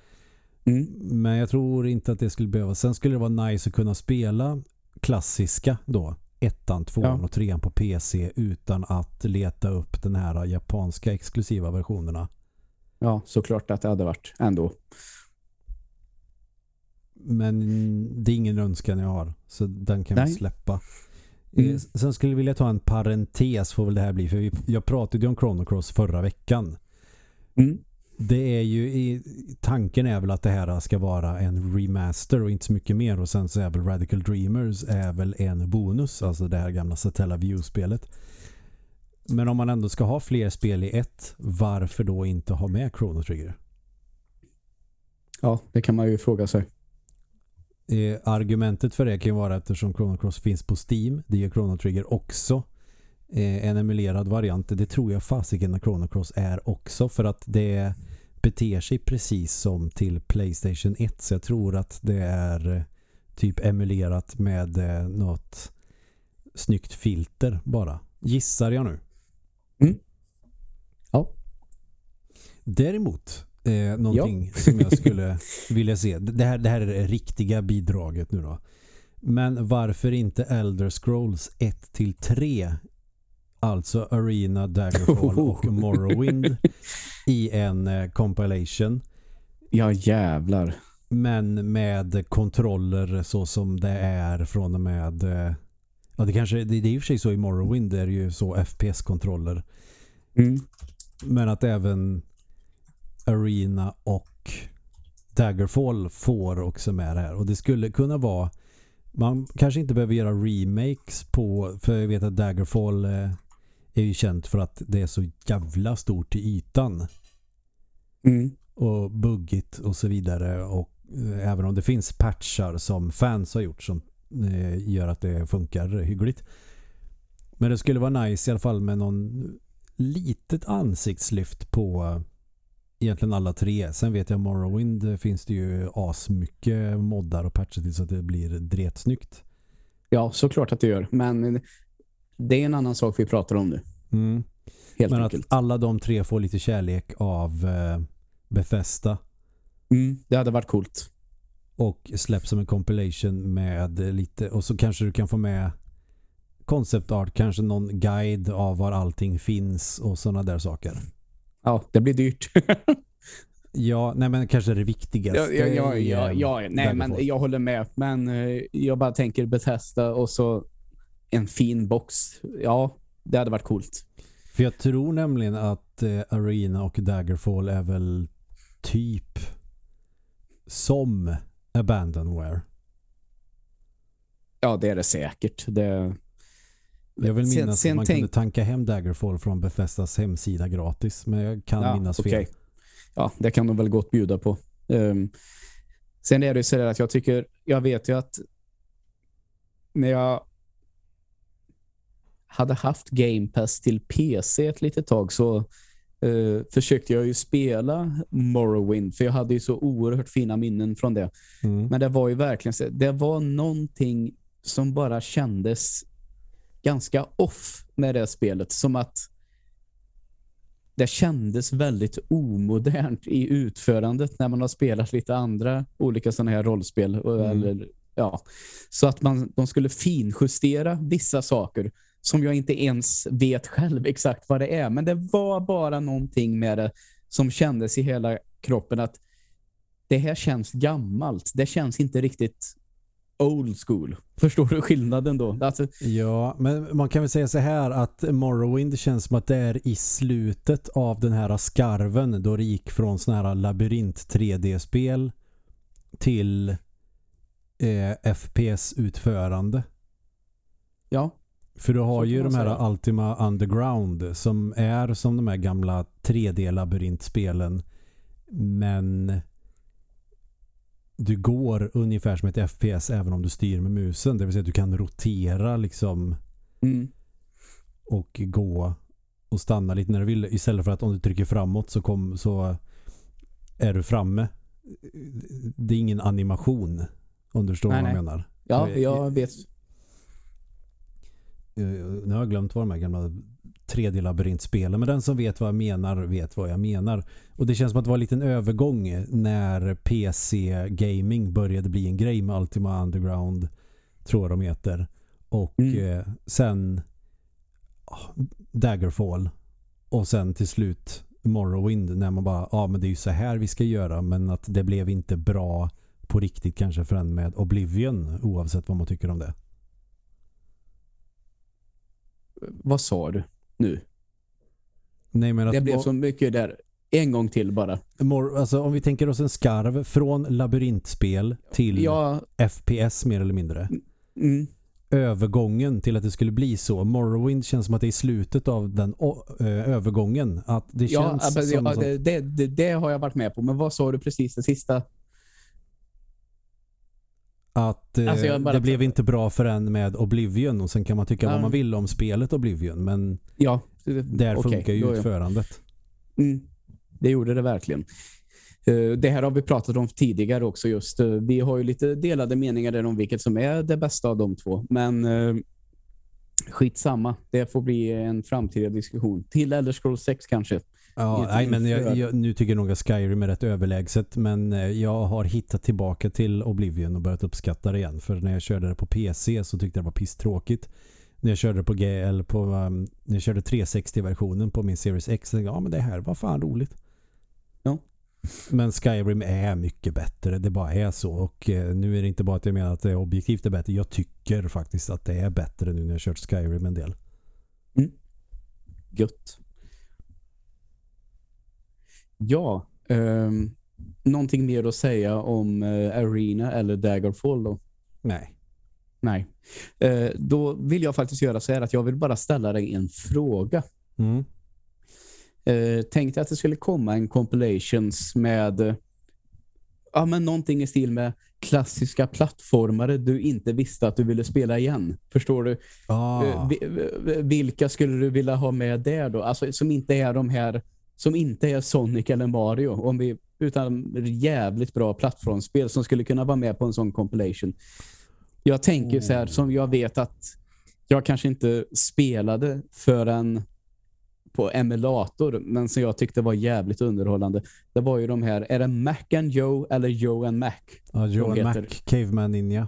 Mm. Men jag tror inte att det skulle behövas. Sen skulle det vara nice att kunna spela klassiska då. Ettan, tvåan ja. och trean på PC utan att leta upp den här japanska exklusiva versionerna. Ja, såklart att det hade varit ändå. Men det är ingen önskan jag har. Så den kan Nej. vi släppa. Mm. Eh, sen skulle jag vilja ta en parentes får väl det här bli. För jag pratade ju om Chrono Cross förra veckan. Mm. Det är ju tanken är väl att det här ska vara en remaster och inte så mycket mer och sen så är väl Radical Dreamers är väl en bonus, alltså det här gamla Satella View-spelet. Men om man ändå ska ha fler spel i ett, varför då inte ha med Chrono Trigger? Ja, det kan man ju fråga sig. Eh, argumentet för det kan ju vara eftersom Chrono Cross finns på Steam, det gör Chrono Trigger också en emulerad variant. Det tror jag fasiken att Chrono Cross är också för att det beter sig precis som till Playstation 1 så jag tror att det är eh, typ emulerat med eh, något snyggt filter bara. Gissar jag nu. Mm. Ja. Däremot eh, någonting ja. som jag skulle vilja se. Det här, det här är det riktiga bidraget nu då. Men varför inte Elder Scrolls 1 till 3 alltså Arena, Daggerfall och Morrowind i en eh, compilation. Ja, jävlar. Men med kontroller så som det är från och med eh, ja, det kanske det, det är i och för sig så i Morrowind det är ju så FPS-kontroller. Mm. Men att även Arena och Daggerfall får också med det här. Och det skulle kunna vara man kanske inte behöver göra remakes på för jag vet att Daggerfall eh, är ju känt för att det är så jävla stort i ytan. Mm. Och buggigt och så vidare. Och eh, även om det finns patchar som fans har gjort som eh, gör att det funkar hyggligt. Men det skulle vara nice i alla fall med någon litet ansiktslyft på eh, egentligen alla tre. Sen vet jag Morrowind finns det ju asmycket moddar och patcher till så att det blir dretsnyggt. Ja, såklart att det gör. Men det är en annan sak vi pratar om nu. Mm. Helt Men enkelt. att alla de tre får lite kärlek av eh, Bethesda. Mm, det hade varit coolt. Och släpps som en compilation med lite, och så kanske du kan få med concept art, kanske någon guide av var allting finns och sådana där saker. Ja, det blir dyrt. ja, nej men kanske det viktigaste. Ja, ja, ja, ja nej men jag håller med. Men eh, jag bara tänker Bethesda och så en fin box. Ja, det hade varit coolt. För jag tror nämligen att eh, Arena och Daggerfall är väl typ som Abandonware. Ja, det är det säkert. Det... Jag vill minnas sen, sen att man tänk... kunde tanka hem Daggerfall från Bethesdas hemsida gratis. Men jag kan ja, minnas fel. Okay. Ja, det kan de väl gott bjuda på. Um, sen är det så att jag tycker, jag vet ju att när jag hade haft Game Pass till PC ett litet tag så uh, försökte jag ju spela Morrowind för jag hade ju så oerhört fina minnen från det. Mm. Men det var ju verkligen det var någonting som bara kändes ganska off med det spelet. Som att det kändes väldigt omodernt i utförandet när man har spelat lite andra olika sådana här rollspel. Mm. Eller, ja. Så att man, de skulle finjustera vissa saker som jag inte ens vet själv exakt vad det är. Men det var bara någonting med det som kändes i hela kroppen att det här känns gammalt. Det känns inte riktigt old school. Förstår du skillnaden då? Alltså... Ja, men man kan väl säga så här att Morrowind känns som att det är i slutet av den här skarven då det gick från sån här labyrint 3D-spel till eh, FPS-utförande. Ja, för du har ju de här säga. Ultima Underground som är som de här gamla 3D-labyrintspelen men du går ungefär som ett FPS även om du styr med musen. Det vill säga att du kan rotera liksom Mm. och gå och stanna lite när du vill. Istället för att om du trycker framåt så, kom, så är du framme. Det är ingen animation om du förstår Nej, vad jag menar. Ja, Eh, jag vet. Eh, Nu har jag glömt vad de här gamla 3D-labyrintspelen. Men den som vet vad jag menar vet vad jag menar. Och det känns som att det var en liten övergång när PC-gaming började bli en grej med Ultima Underground tror jag de heter. Och Mm. eh, sen ah, Daggerfall. Och sen till slut Morrowind när man bara, ja men det är ju så här vi ska göra men att det blev inte bra på riktigt kanske förrän med Oblivion oavsett vad man tycker om det. Vad sa du nu? Nej men att Det blev så mycket där. En gång till bara. Mor- alltså om vi tänker oss en skarv från labyrintspel till Ja, FPS mer eller mindre. mm, Övergången till att det skulle bli så. Morrowind känns som att det är slutet av den ö- övergången. Att det ja, känns men, som ja det, det, det, det har jag varit med på. Men vad sa du precis det sista? Att eh, Alltså, det blev inte bra förrän med Oblivion och sen kan man tycka Ja. vad man vill om spelet Oblivion men Ja, där okej, funkar ju utförandet. Mm, det gjorde det verkligen. Eh, Det här har vi pratat om tidigare också. just. eh, Vi har ju lite delade meningar där om vilket som är det bästa av de två. Men eh, skitsamma. Det får bli en framtida diskussion. Till Elder Scrolls 6 kanske. Ja, nej, men jag, jag, nu tycker jag nog att Skyrim är rätt överlägset men eh, jag har hittat tillbaka till Oblivion och börjat uppskatta det igen för när jag körde det på PC så tyckte jag det var pisstråkigt. När jag körde på GL på um, när jag körde 360-versionen på min Series X så tänkte jag, ja men det här var fan roligt. Ja. Men Skyrim är mycket bättre, det bara är så och eh, nu är det inte bara att jag menar att det är objektivt är bättre, jag tycker faktiskt att det är bättre nu när jag kört Skyrim en del. Gött. Ja, ehm, någonting mer att säga om eh, Arena eller Daggerfall då? Nej. Nej. Eh, då vill jag faktiskt göra så här att jag vill bara ställa dig en fråga. Mm. Eh, tänkte att det skulle komma en compilations med eh, ja, men någonting i stil med klassiska plattformare du inte visste att du ville spela igen. Förstår du? Ah. Vi- vilka skulle du vilja ha med där då? Alltså som inte är de här som inte är Sonic eller Mario om vi utan jävligt bra plattformsspel som skulle kunna vara med på en sån compilation. Jag tänker så här Oh. som jag vet att jag kanske inte spelade förrän på emulator men som jag tyckte var jävligt underhållande. Det var ju de här, är det Mac and Joe eller Joe and Mac? Ja, Joe and Mac. Caveman Ninja.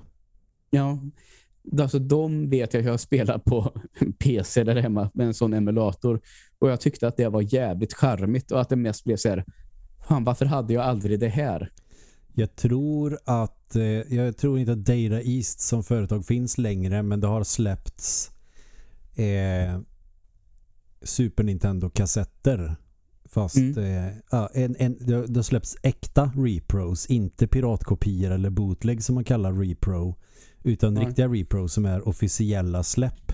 Ja, alltså de vet jag att jag spelar på PC där hemma med en sån emulator. Och jag tyckte att det var jävligt charmigt och att det mest blev så här, fan varför hade jag aldrig det här? Jag tror att eh, jag tror inte att Data East som företag finns längre men det har släppts eh, Super Nintendo-kassetter fast Mm. eh, ja, en, en, det, det har släppts äkta repros inte piratkopior eller bootleg som man kallar repro utan Nej. riktiga repros som är officiella släpp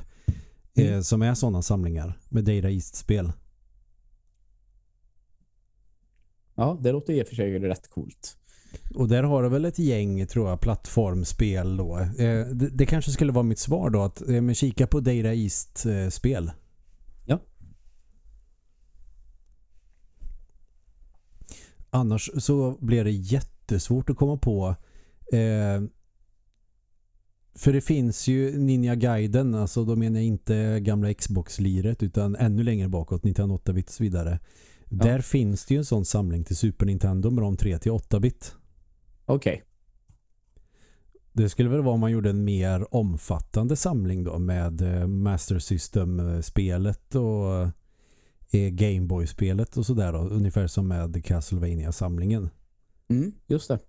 eh, Mm. som är sådana samlingar med Data East-spel. Ja, det låter i och för sig rätt coolt. Och där har du väl ett gäng tror jag plattformspel då. Eh, det, det kanske skulle vara mitt svar då att eh, men kika på Data East eh, spel. Ja. Annars så blir det jättesvårt att komma på eh, för det finns ju Ninja Gaiden, alltså då menar jag inte gamla Xbox-liret utan ännu längre bakåt, 1908-bit och så vidare. Där finns det ju en sån samling till Super Nintendo med de 3-8-bit. Okej. Det skulle väl vara om man gjorde en mer omfattande samling då med eh, Master System-spelet och eh, Gameboy-spelet och sådär då. Ungefär som med Castlevania-samlingen. Mm, just det.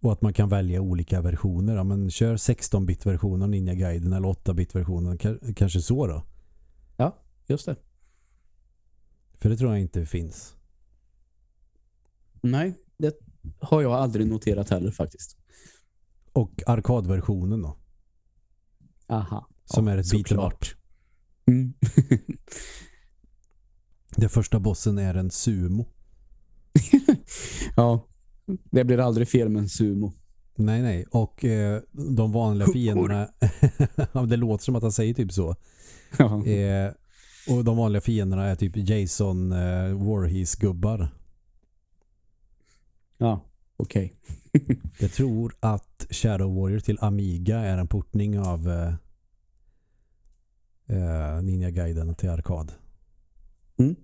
Och att man kan välja olika versioner. Ja, men kör 16-bit-versionen av Ninja Gaiden eller 8-bit-versionen. Ka- Kanske så då. Just det. För det tror jag inte finns. Nej, det har jag aldrig noterat heller faktiskt. Och arkadversionen då. Aha. Som Ja, är ett beat'em up. Mm. Det första bossen är en sumo. ja, Det blir aldrig fel med en sumo. Nej, nej. Och eh, de vanliga fienderna... Det låter som att han säger typ så. Ja. Eh, och de vanliga fienderna är typ Jason eh, Voorhees-gubbar. Ja, okej. Jag tror att Shadow Warrior till Amiga är en portning av eh, eh, Ninja Gaiden till arkad. Mm.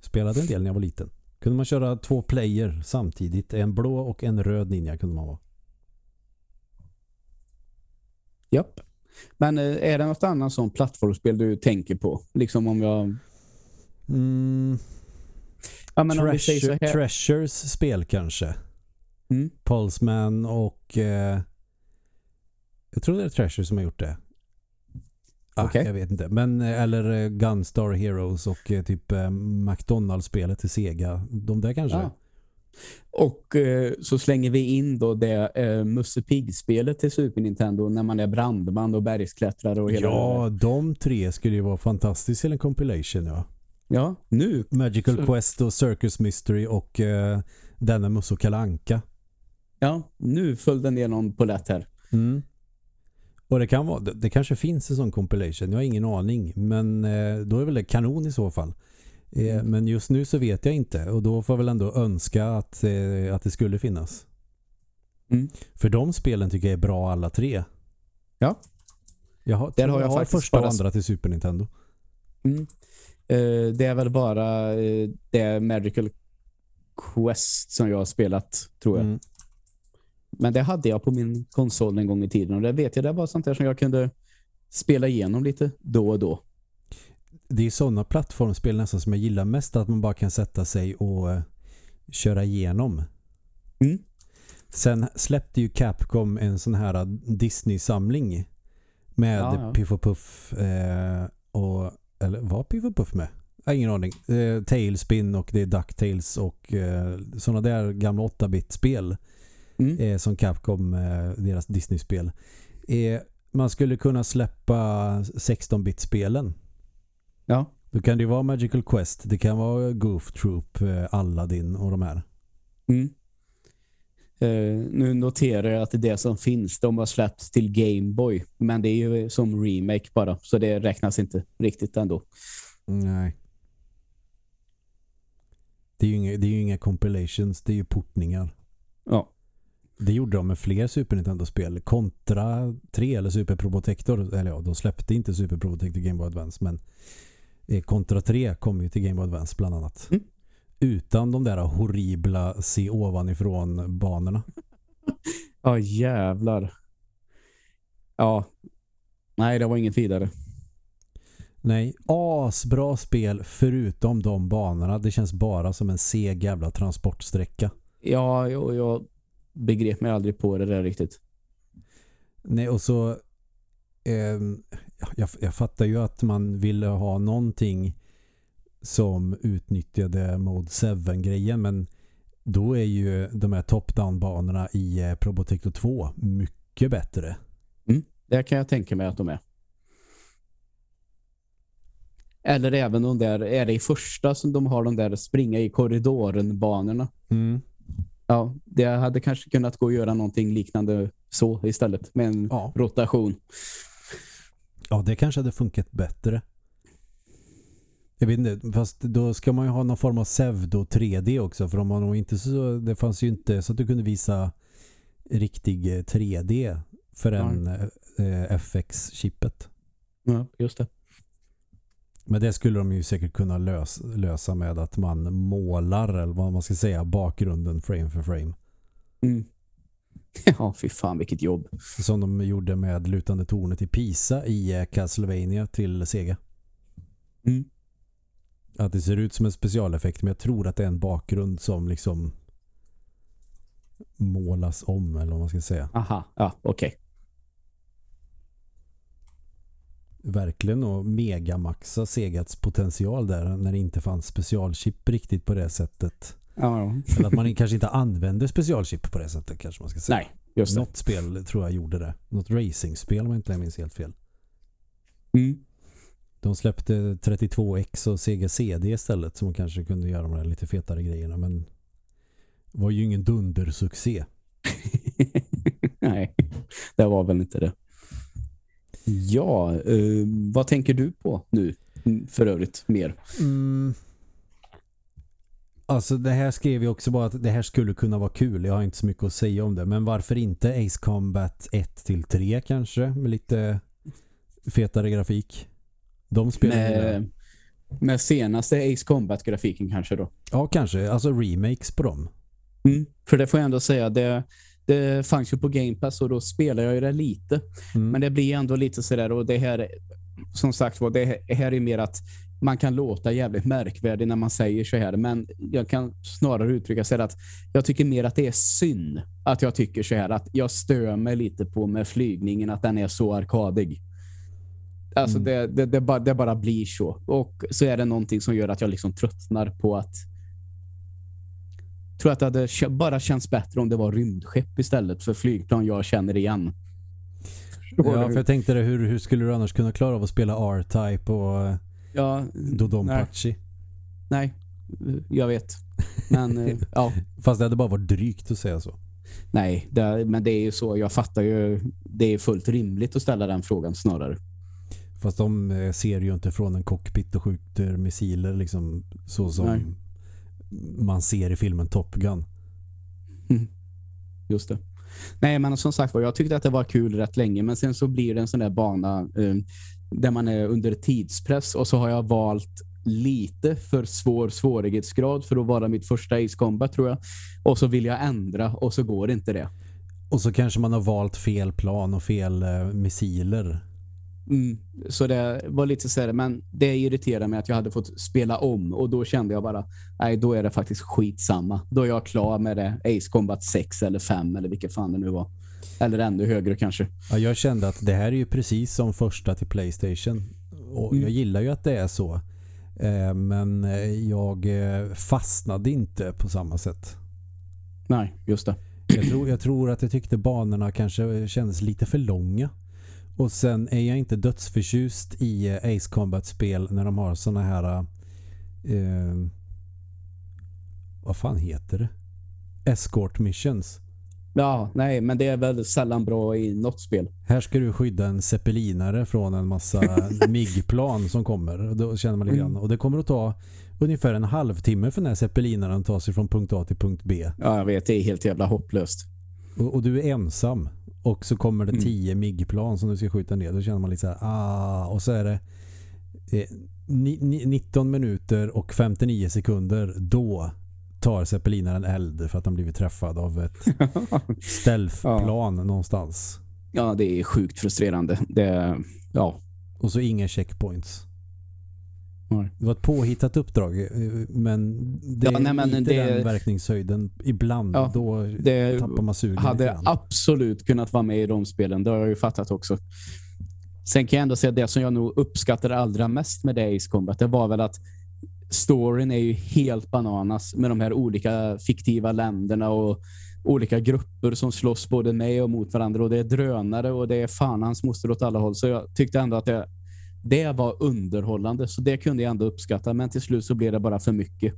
Spelade en del när jag var liten. Kunde man köra två player samtidigt. En blå och en röd ninja kunde man vara. Japp. Men eh, är det något annat sånt plattformsspel du tänker på? Liksom om jag... Mm, Ja, men om vi säger så Treasure, här. Treasures spel kanske. Mm. Pulseman och eh, jag tror det är Treasure som har gjort det. Ah, Okej. Jag vet inte. Men, eh, eller eh, Gunstar Heroes och eh, typ McDonalds-spelet till Sega. De där kanske. Ja. Och eh, så slänger vi in då det eh, Musse Pigg-spelet till Super Nintendo när man är brandman och bergsklättrare och hela Ja, de tre skulle ju vara fantastiskt till en compilation, ja. Ja, nu. Magical Så- Quest och Circus Mystery och eh, denna Musso Kalanka. Ja, nu föll den ner någon på lätt här. Mm. Och det kan vara, det, kanske finns en sån compilation, jag har ingen aning. Men eh, då är väl det kanon i så fall. Eh, Mm. Men just nu så vet jag inte. Och då får jag väl ändå önska att, eh, att det skulle finnas. Mm. För de spelen tycker jag är bra alla tre. Ja. Jag har, Där har jag har faktiskt första och andra till Super Nintendo. Mm. Eh, det är väl bara eh, det Magical Quest som jag har spelat, tror jag. Men det hade jag på min konsol en gång i tiden och det vet jag, det var sånt där som jag kunde spela igenom lite då och då. Det är sådana plattformsspel nästan som jag gillar mest att man bara kan sätta sig och eh, köra igenom. Mm. Sen släppte ju Capcom en sån här Disney-samling med Ja, ja. Piff och Puff eh, och eller var Piff och Puff med? Jag ingen aning. Eh, Tailspin och det är DuckTales och eh, sådana där gamla 8-bit-spel Mm. eh, som Capcom, eh, deras Disney-spel. Eh, man skulle kunna släppa 16-bit-spelen. Ja. Då kan det ju vara Magical Quest, det kan vara Goof Troop, eh, Aladdin och de här. Mm. Eh, nu noterar jag att det som finns, de har släppts till Game Boy. Men det är ju som remake bara, så det räknas inte riktigt ändå. Nej. Det är, ju inga, det är ju inga compilations, det är ju portningar. Ja. Det gjorde de med fler Super Nintendo-spel. Contra 3 eller Super Probotector, eller ja, de släppte inte Super Probotector Game Boy Advance, men eh, Contra 3 kom ju till Game Boy Advance bland annat. Mm. Utan de där horribla se ovanifrån banorna. Ja, jävlar. Ja. Nej, det var inget vidare. Nej, asbra spel förutom de banorna. Det känns bara som en seg jävla transportsträcka. Ja, jag, jag begrep mig aldrig på det där riktigt. Nej, och så ja, jag, jag fattar ju att man ville ha någonting som utnyttjade Mode 7-grejen men då är ju de här top-down-banorna i eh, Probotector 2 mycket bättre. Det kan jag tänka mig att de är. Eller även de där, är det i första som de har de där springa i korridoren-banorna? Mm. Ja, det hade kanske kunnat gå att göra någonting liknande så istället med en Ja. rotation. Ja, det kanske hade funkat bättre. Jag vet inte, fast då ska man ju ha någon form av pseudo 3D också för de har nog inte så, det fanns ju inte så att du kunde visa riktig eh, 3D förrän eh, FX-chippet. Ja, just det. Men det skulle de ju säkert kunna lös, lösa med att man målar eller vad man ska säga bakgrunden frame för frame. Mm. Ja, fy fan vilket jobb. Som de gjorde med lutande tornet i Pisa i eh, Castlevania till Sega. Mm. Att det ser ut som en specialeffekt men jag tror att det är en bakgrund som liksom målas om eller vad man ska säga. Aha, ja, okej. Verkligen och megamaxa Segats potential där när det inte fanns specialchip riktigt på det sättet. Ja, ja. Eller att man kanske inte använde specialchip på det sättet kanske man ska säga. Nej, just det. Något spel tror jag gjorde det. Något racingspel om jag inte minns helt fel. Mm. De släppte 32X och Sega CD istället som kanske kunde göra de där lite fetare grejerna men var ju ingen dundersuccé. Nej, det var väl inte det. Ja, eh, vad tänker du på nu för övrigt mer? Mm. Alltså det här skrev jag också bara att det här skulle kunna vara kul. Jag har inte så mycket att säga om det. Men varför inte Ace Combat 1-3 kanske? Med lite fetare grafik. De spelar med, med senaste Ace Combat-grafiken kanske då? Ja, kanske. Alltså remakes på dem. Mm, för det får jag ändå säga, det, det fanns ju på Game Pass och då spelar jag ju det lite. Mm. Men det blir ändå lite sådär och det här, som sagt var, det här är mer att man kan låta jävligt märkvärdig när man säger så här. Men jag kan snarare uttrycka sig att jag tycker mer att det är synd att jag tycker så här. Att jag stör mig lite på med flygningen att den är så arkadig. Alltså mm. det, det, det, bara, det bara blir så. Och så är det någonting som gör att jag liksom tröttnar på att tror att det hade bara känts bättre om det var rymdskepp istället för flygplan jag känner igen. Ja, för jag tänkte det, hur, hur skulle du annars kunna klara av att spela R-Type och ja, Dodonpachi? Nej. nej, jag vet. Men eh, ja. Fast det hade bara varit drygt att säga så. Nej, det, men det är ju så. Jag fattar ju. Det är fullt rimligt att ställa den frågan snarare. Fast de eh, ser ju inte från en cockpit och skjuter missiler liksom så som Nej. Man ser i filmen Top Gun. Just det. Nej, men som sagt var, jag tyckte att det var kul rätt länge. Men sen så blir det en sån där bana eh, där man är under tidspress. Och så har jag valt lite för svår svårighetsgrad för att vara mitt första Ace Combat tror jag. Och så vill jag ändra och så går inte det. Och så kanske man har valt fel plan och fel eh, missiler. Mm, så det var lite så här, men det irriterade mig att jag hade fått spela om och då kände jag bara, nej då är det faktiskt skitsamma. Då är jag klar med det Ace Combat 6 eller 5 eller vilket fan det nu var. Eller ännu högre kanske. Ja, jag kände att det här är ju precis som första till Playstation. Och mm. jag gillar ju att det är så. Eh, men jag eh, fastnade inte på samma sätt. Nej, just det. Jag tror, jag tror att jag tyckte banorna kanske kändes lite för långa. Och sen är jag inte dödsförtjust i eh, Ace Combat-spel när de har såna här eh, vad fan heter det? Escort missions. Ja, nej, men det är väl sällan bra i något spel. Här ska du skydda en zeppelinare från en massa MIG-plan som kommer. Då känner man lite mm. Och det kommer att ta ungefär en halvtimme för den här zeppelinaren att ta sig från punkt A till punkt B. Ja, jag vet. Det är helt jävla hopplöst. Och, och du är ensam. Och så kommer det mm. tio MIG-plan som du ska skjuta ner. Då känner man lite så här, ah, och så är det eh, 19 minuter och 59 sekunder. Då tar zeppelinaren eld för att han blivit träffad av ett stealthplan ja. någonstans. Ja, det är sjukt frustrerande. Det, ja. Och så inga checkpoints. Det var ett påhittat uppdrag eh, men det ja, nej, men lite det, den verkningshöjden ibland ja, då det tappar man sugen. hade absolut kunnat vara med i de spelen. Det har jag ju fattat också. Sen kan jag ändå säga att det som jag nog uppskattar allra mest med det Ace Combat det var väl att storyn är ju helt bananas med de här olika fiktiva länderna och olika grupper som slåss både med och mot varandra och det är drönare och det är fan hans moster åt alla håll. Så jag tyckte ändå att det det var underhållande så det kunde jag ändå uppskatta men till slut så blev det bara för mycket.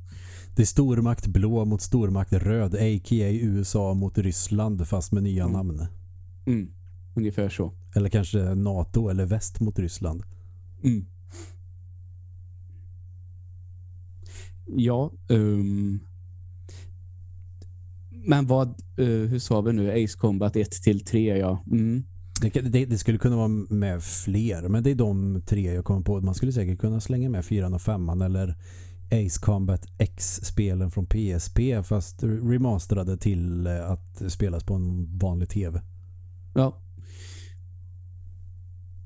Det är stormakt blå mot stormakt röd a.k.a. USA mot Ryssland fast med nya mm. namn. Mm, ungefär så. Eller kanske NATO eller väst mot Ryssland. Mm. Ja, um, men vad, uh, hur sa vi nu? Ace Combat 1 till 3, ja. Mm. Det, det, det, skulle kunna vara med fler, men det är de tre jag kommer på. Man skulle säkert kunna slänga med fyran och femman eller Ace Combat X-spelen från PSP fast remasterade till eh, att spelas på en vanlig tv. Ja.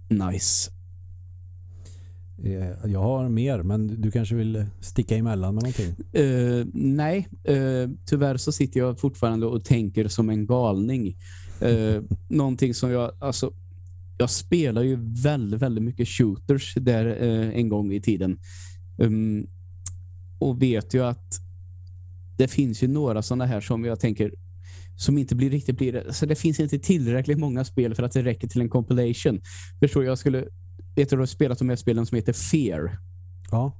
Nice. Eh, jag har mer, men du kanske vill sticka emellan med någonting? Uh, nej, uh, tyvärr så sitter jag fortfarande och tänker som en galning. Uh, någonting som jag, alltså, jag spelar ju väldigt, väldigt mycket shooters där en gång i tiden. Um, och vet ju att det finns ju några sådana här som jag tänker som inte blir riktigt blir så det finns inte tillräckligt många spel för att det räcker till en compilation. Förstår jag skulle vet du, du har spelat de här spelen som heter Fear. Ja.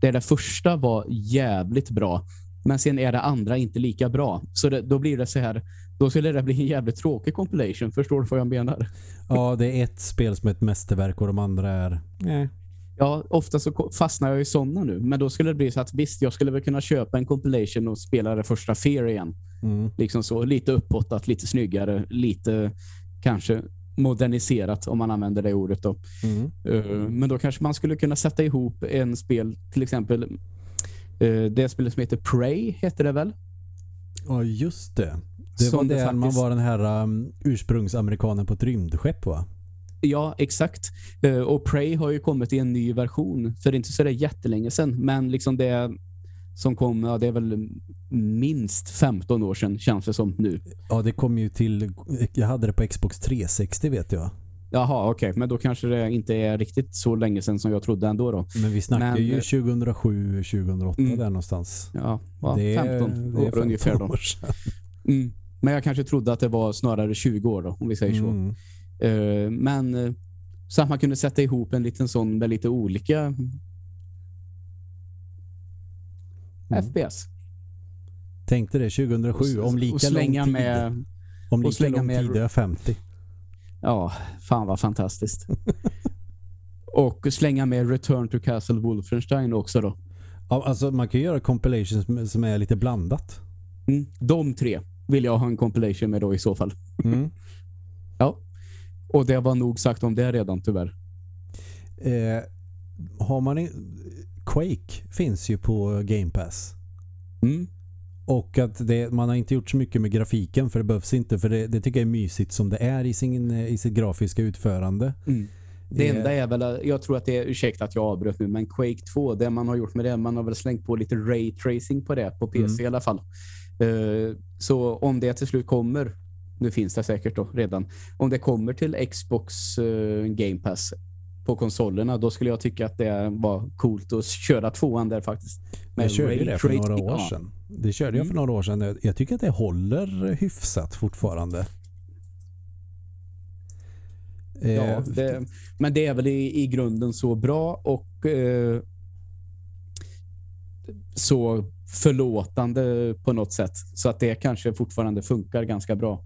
Där det första var jävligt bra. Men sen är det andra inte lika bra. Så det, då blir det så här, då skulle det bli en jävligt tråkig compilation. Förstår du vad jag menar? Ja, det är ett spel som är ett mästerverk och de andra är... Nej. Ja, ofta så fastnar jag i sådana nu. Men då skulle det bli så att visst, jag skulle väl kunna köpa en compilation och spela det första Fear igen. Mm. Liksom så, lite uppåtat, lite snyggare, lite kanske moderniserat om man använder det ordet då. Mm. Uh, men då kanske man skulle kunna sätta ihop en spel, till exempel uh, det spelet som heter Prey heter det väl? Ja, just det. Det Som var där man var den här um, ursprungsamerikanen på ett rymdskepp va? Ja, exakt. Uh, och Prey har ju kommit i en ny version för inte så det är jättelänge sedan. Men liksom det som kom, ja, det är väl minst 15 år sedan känns det som nu. Ja, det kom ju till... Jag hade det på Xbox 360 vet jag. Jaha, okej. Men då kanske det inte är riktigt så länge sedan som jag trodde ändå då. Men vi snackar Men- ju 2007, 2008 Mm. där någonstans. Ja, ja det är, 15 det är år 15 ungefär då. år sedan. Mm. Men jag kanske trodde att det var snarare 20 år då, om vi säger så. Mm. Eh, men eh, så att man kunde sätta ihop en liten sån med lite olika Mm. FPS. Tänkte det 2007, om lika och slänga lång tid. med om och lika slänga lång med- tid är jag 50. Ja, fan vad fantastiskt. och slänga med Return to Castle Wolfenstein också då. Ja, alltså man kan göra compilations som- som är lite blandat. Mm. De tre vill jag ha en compilation med då i så fall. Mm. Ja. Och det var nog sagt om det redan tyvärr. Eh, har man i, Quake finns ju på Game Pass. Mm. Och att det, man har inte gjort så mycket med grafiken för det behövs inte för det, det tycker jag är mysigt som det är i, sin, i sitt grafiska utförande. Mm. Det Eh, enda är väl, jag tror att det är, ursäkta att jag avbröt nu, men Quake 2, det man har gjort med det, man har väl slängt på lite ray tracing på det, på PC Mm. i alla fall. Eh, så om det till slut kommer, nu finns det säkert då redan, om det kommer till Xbox eh, Game Pass på konsolerna, då skulle jag tycka att det var coolt att köra tvåan där faktiskt. Jag körde det för några år sedan. Det körde jag för Mm. några år sedan. Jag- Jag tycker att det håller hyfsat fortfarande. Eh, Ja, det, men det är väl i, i grunden så bra och eh, så förlåtande på något sätt. Så att det kanske fortfarande funkar ganska bra.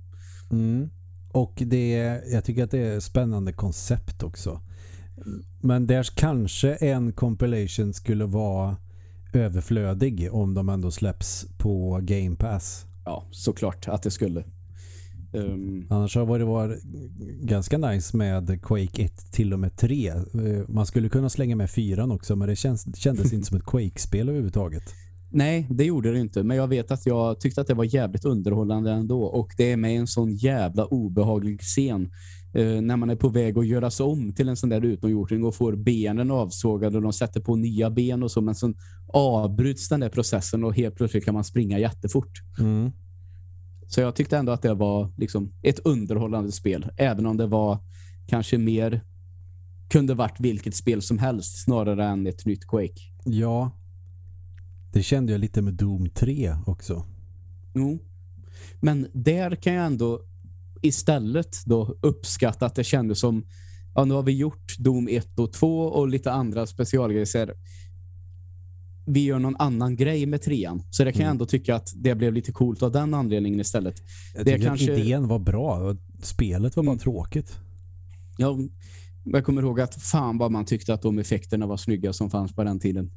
Mm. Och det, jag tycker att det är ett spännande koncept också. Men där kanske en compilation skulle vara överflödig om de ändå släpps på Game Pass. Ja, såklart att det skulle. Um, Annars har det varit ganska nice med Quake 1 till och med 3. Eh, Man skulle kunna slänga med 4 också men det känns, kändes inte som ett Quake-spel överhuvudtaget. Nej, det gjorde det inte. Men jag vet att jag tyckte att det var jävligt underhållande ändå. Och det är med en sån jävla obehaglig scen. eh, när man är på väg att göras om till en sån där utomjording och får benen avsågade och de sätter på nya ben och så. Men sen avbryts den där processen och helt plötsligt kan man springa jättefort. Mm. Så jag tyckte ändå att det var liksom ett underhållande spel. Även om det var kanske mer kunde varit vilket spel som helst snarare än ett nytt Quake. Ja, det kände jag lite med Doom 3 också. Jo. Men där kan jag ändå istället då uppskatta att det kändes som ja, nu har vi gjort Doom 1 och 2 och lite andra specialgrejer. Vi gör någon annan grej med trean. Så det kan jag Mm. ändå tycka att det blev lite coolt av den anledningen istället. Jag Det kanske- att idén var bra. Spelet var bara Mm. tråkigt. Jag, jag kommer ihåg att fan vad man tyckte att de effekterna var snygga som fanns på den tiden.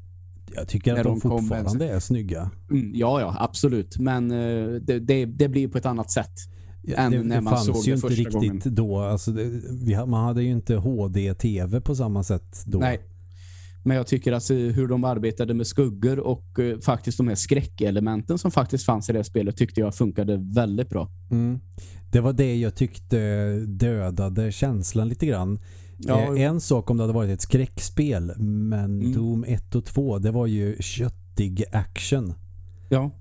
Jag tycker att de, de kom fortfarande är snygga. Mm, ja, ja, absolut. Men eh, det, det, det blir på ett annat sätt. Ja, än det, när man fanns såg ju det inte riktigt gången. då. Alltså vi, man hade ju inte HD-TV på samma sätt då. Nej. Men jag tycker att eh, hur de arbetade med skuggor och eh, faktiskt de här skräckelementen som faktiskt fanns i det här spelet tyckte jag funkade väldigt bra. Mm. Det var det jag tyckte dödade känslan lite grann. Ja, eh, en sak om det hade varit ett skräckspel men Mm. Doom 1 och 2 det var ju köttig action. Ja,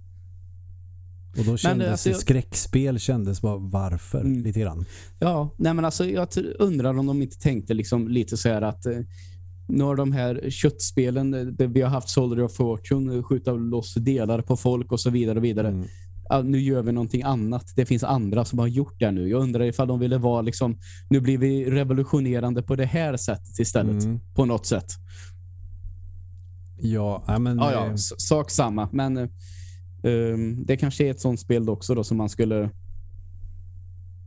Och då kändes alltså, jag- skräckspel kändes bara varför Mm. lite grann. ja. Nej, men alltså, jag undrar om de inte tänkte liksom lite så här att eh, några av de här köttspelen, eh, där vi har haft Soldier of Fortune, eh, skjuta loss delar på folk och så vidare och vidare. Mm. Nu gör vi någonting annat. Det finns andra som har gjort det nu. Jag undrar ifall de ville vara liksom, nu blir vi revolutionerande på det här sättet istället. Mm. På något sätt. Ja, men Ja, ja, eh, sak samma. Men Um, det kanske är ett sånt spel också då som man skulle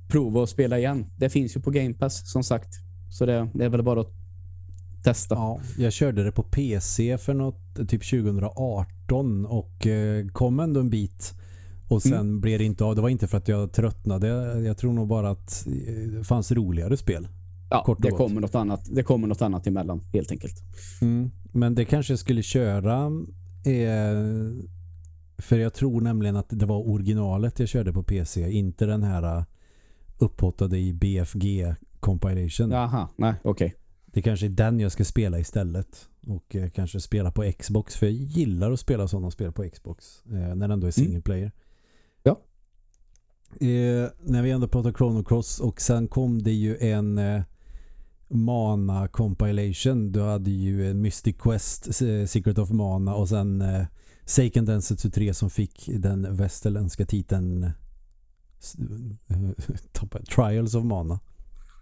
prova att spela igen. Det finns ju på Game Pass som sagt. Så det, det är väl bara att testa. Ja, jag körde det på PC för något typ 2018 och eh, kom ändå en bit och sen mm. blev det inte av. Det var inte för att jag tröttnade. Jag tror nog bara att eh, det fanns roligare spel. Ja, det kommer, något annat, det kommer något annat emellan helt enkelt. Mm. Men det kanske skulle köra eh, för jag tror nämligen att det var originalet jag körde på PC. Inte den här upphottade i BFG compilation. Jaha, nej, okej. Okay. Det kanske är den jag ska spela istället. Och eh, kanske spela på Xbox. För jag gillar att spela sådana spel på Xbox. Eh, när det ändå är single mm. player. Ja. Eh, när vi ändå pratar Chrono Cross. Och sen kom det ju en eh, Mana compilation. Du hade ju Mystic Quest, eh, Secret of Mana. Och sen eh, Seiken Densetsu 3 som fick den västerländska titeln Trials of Mana.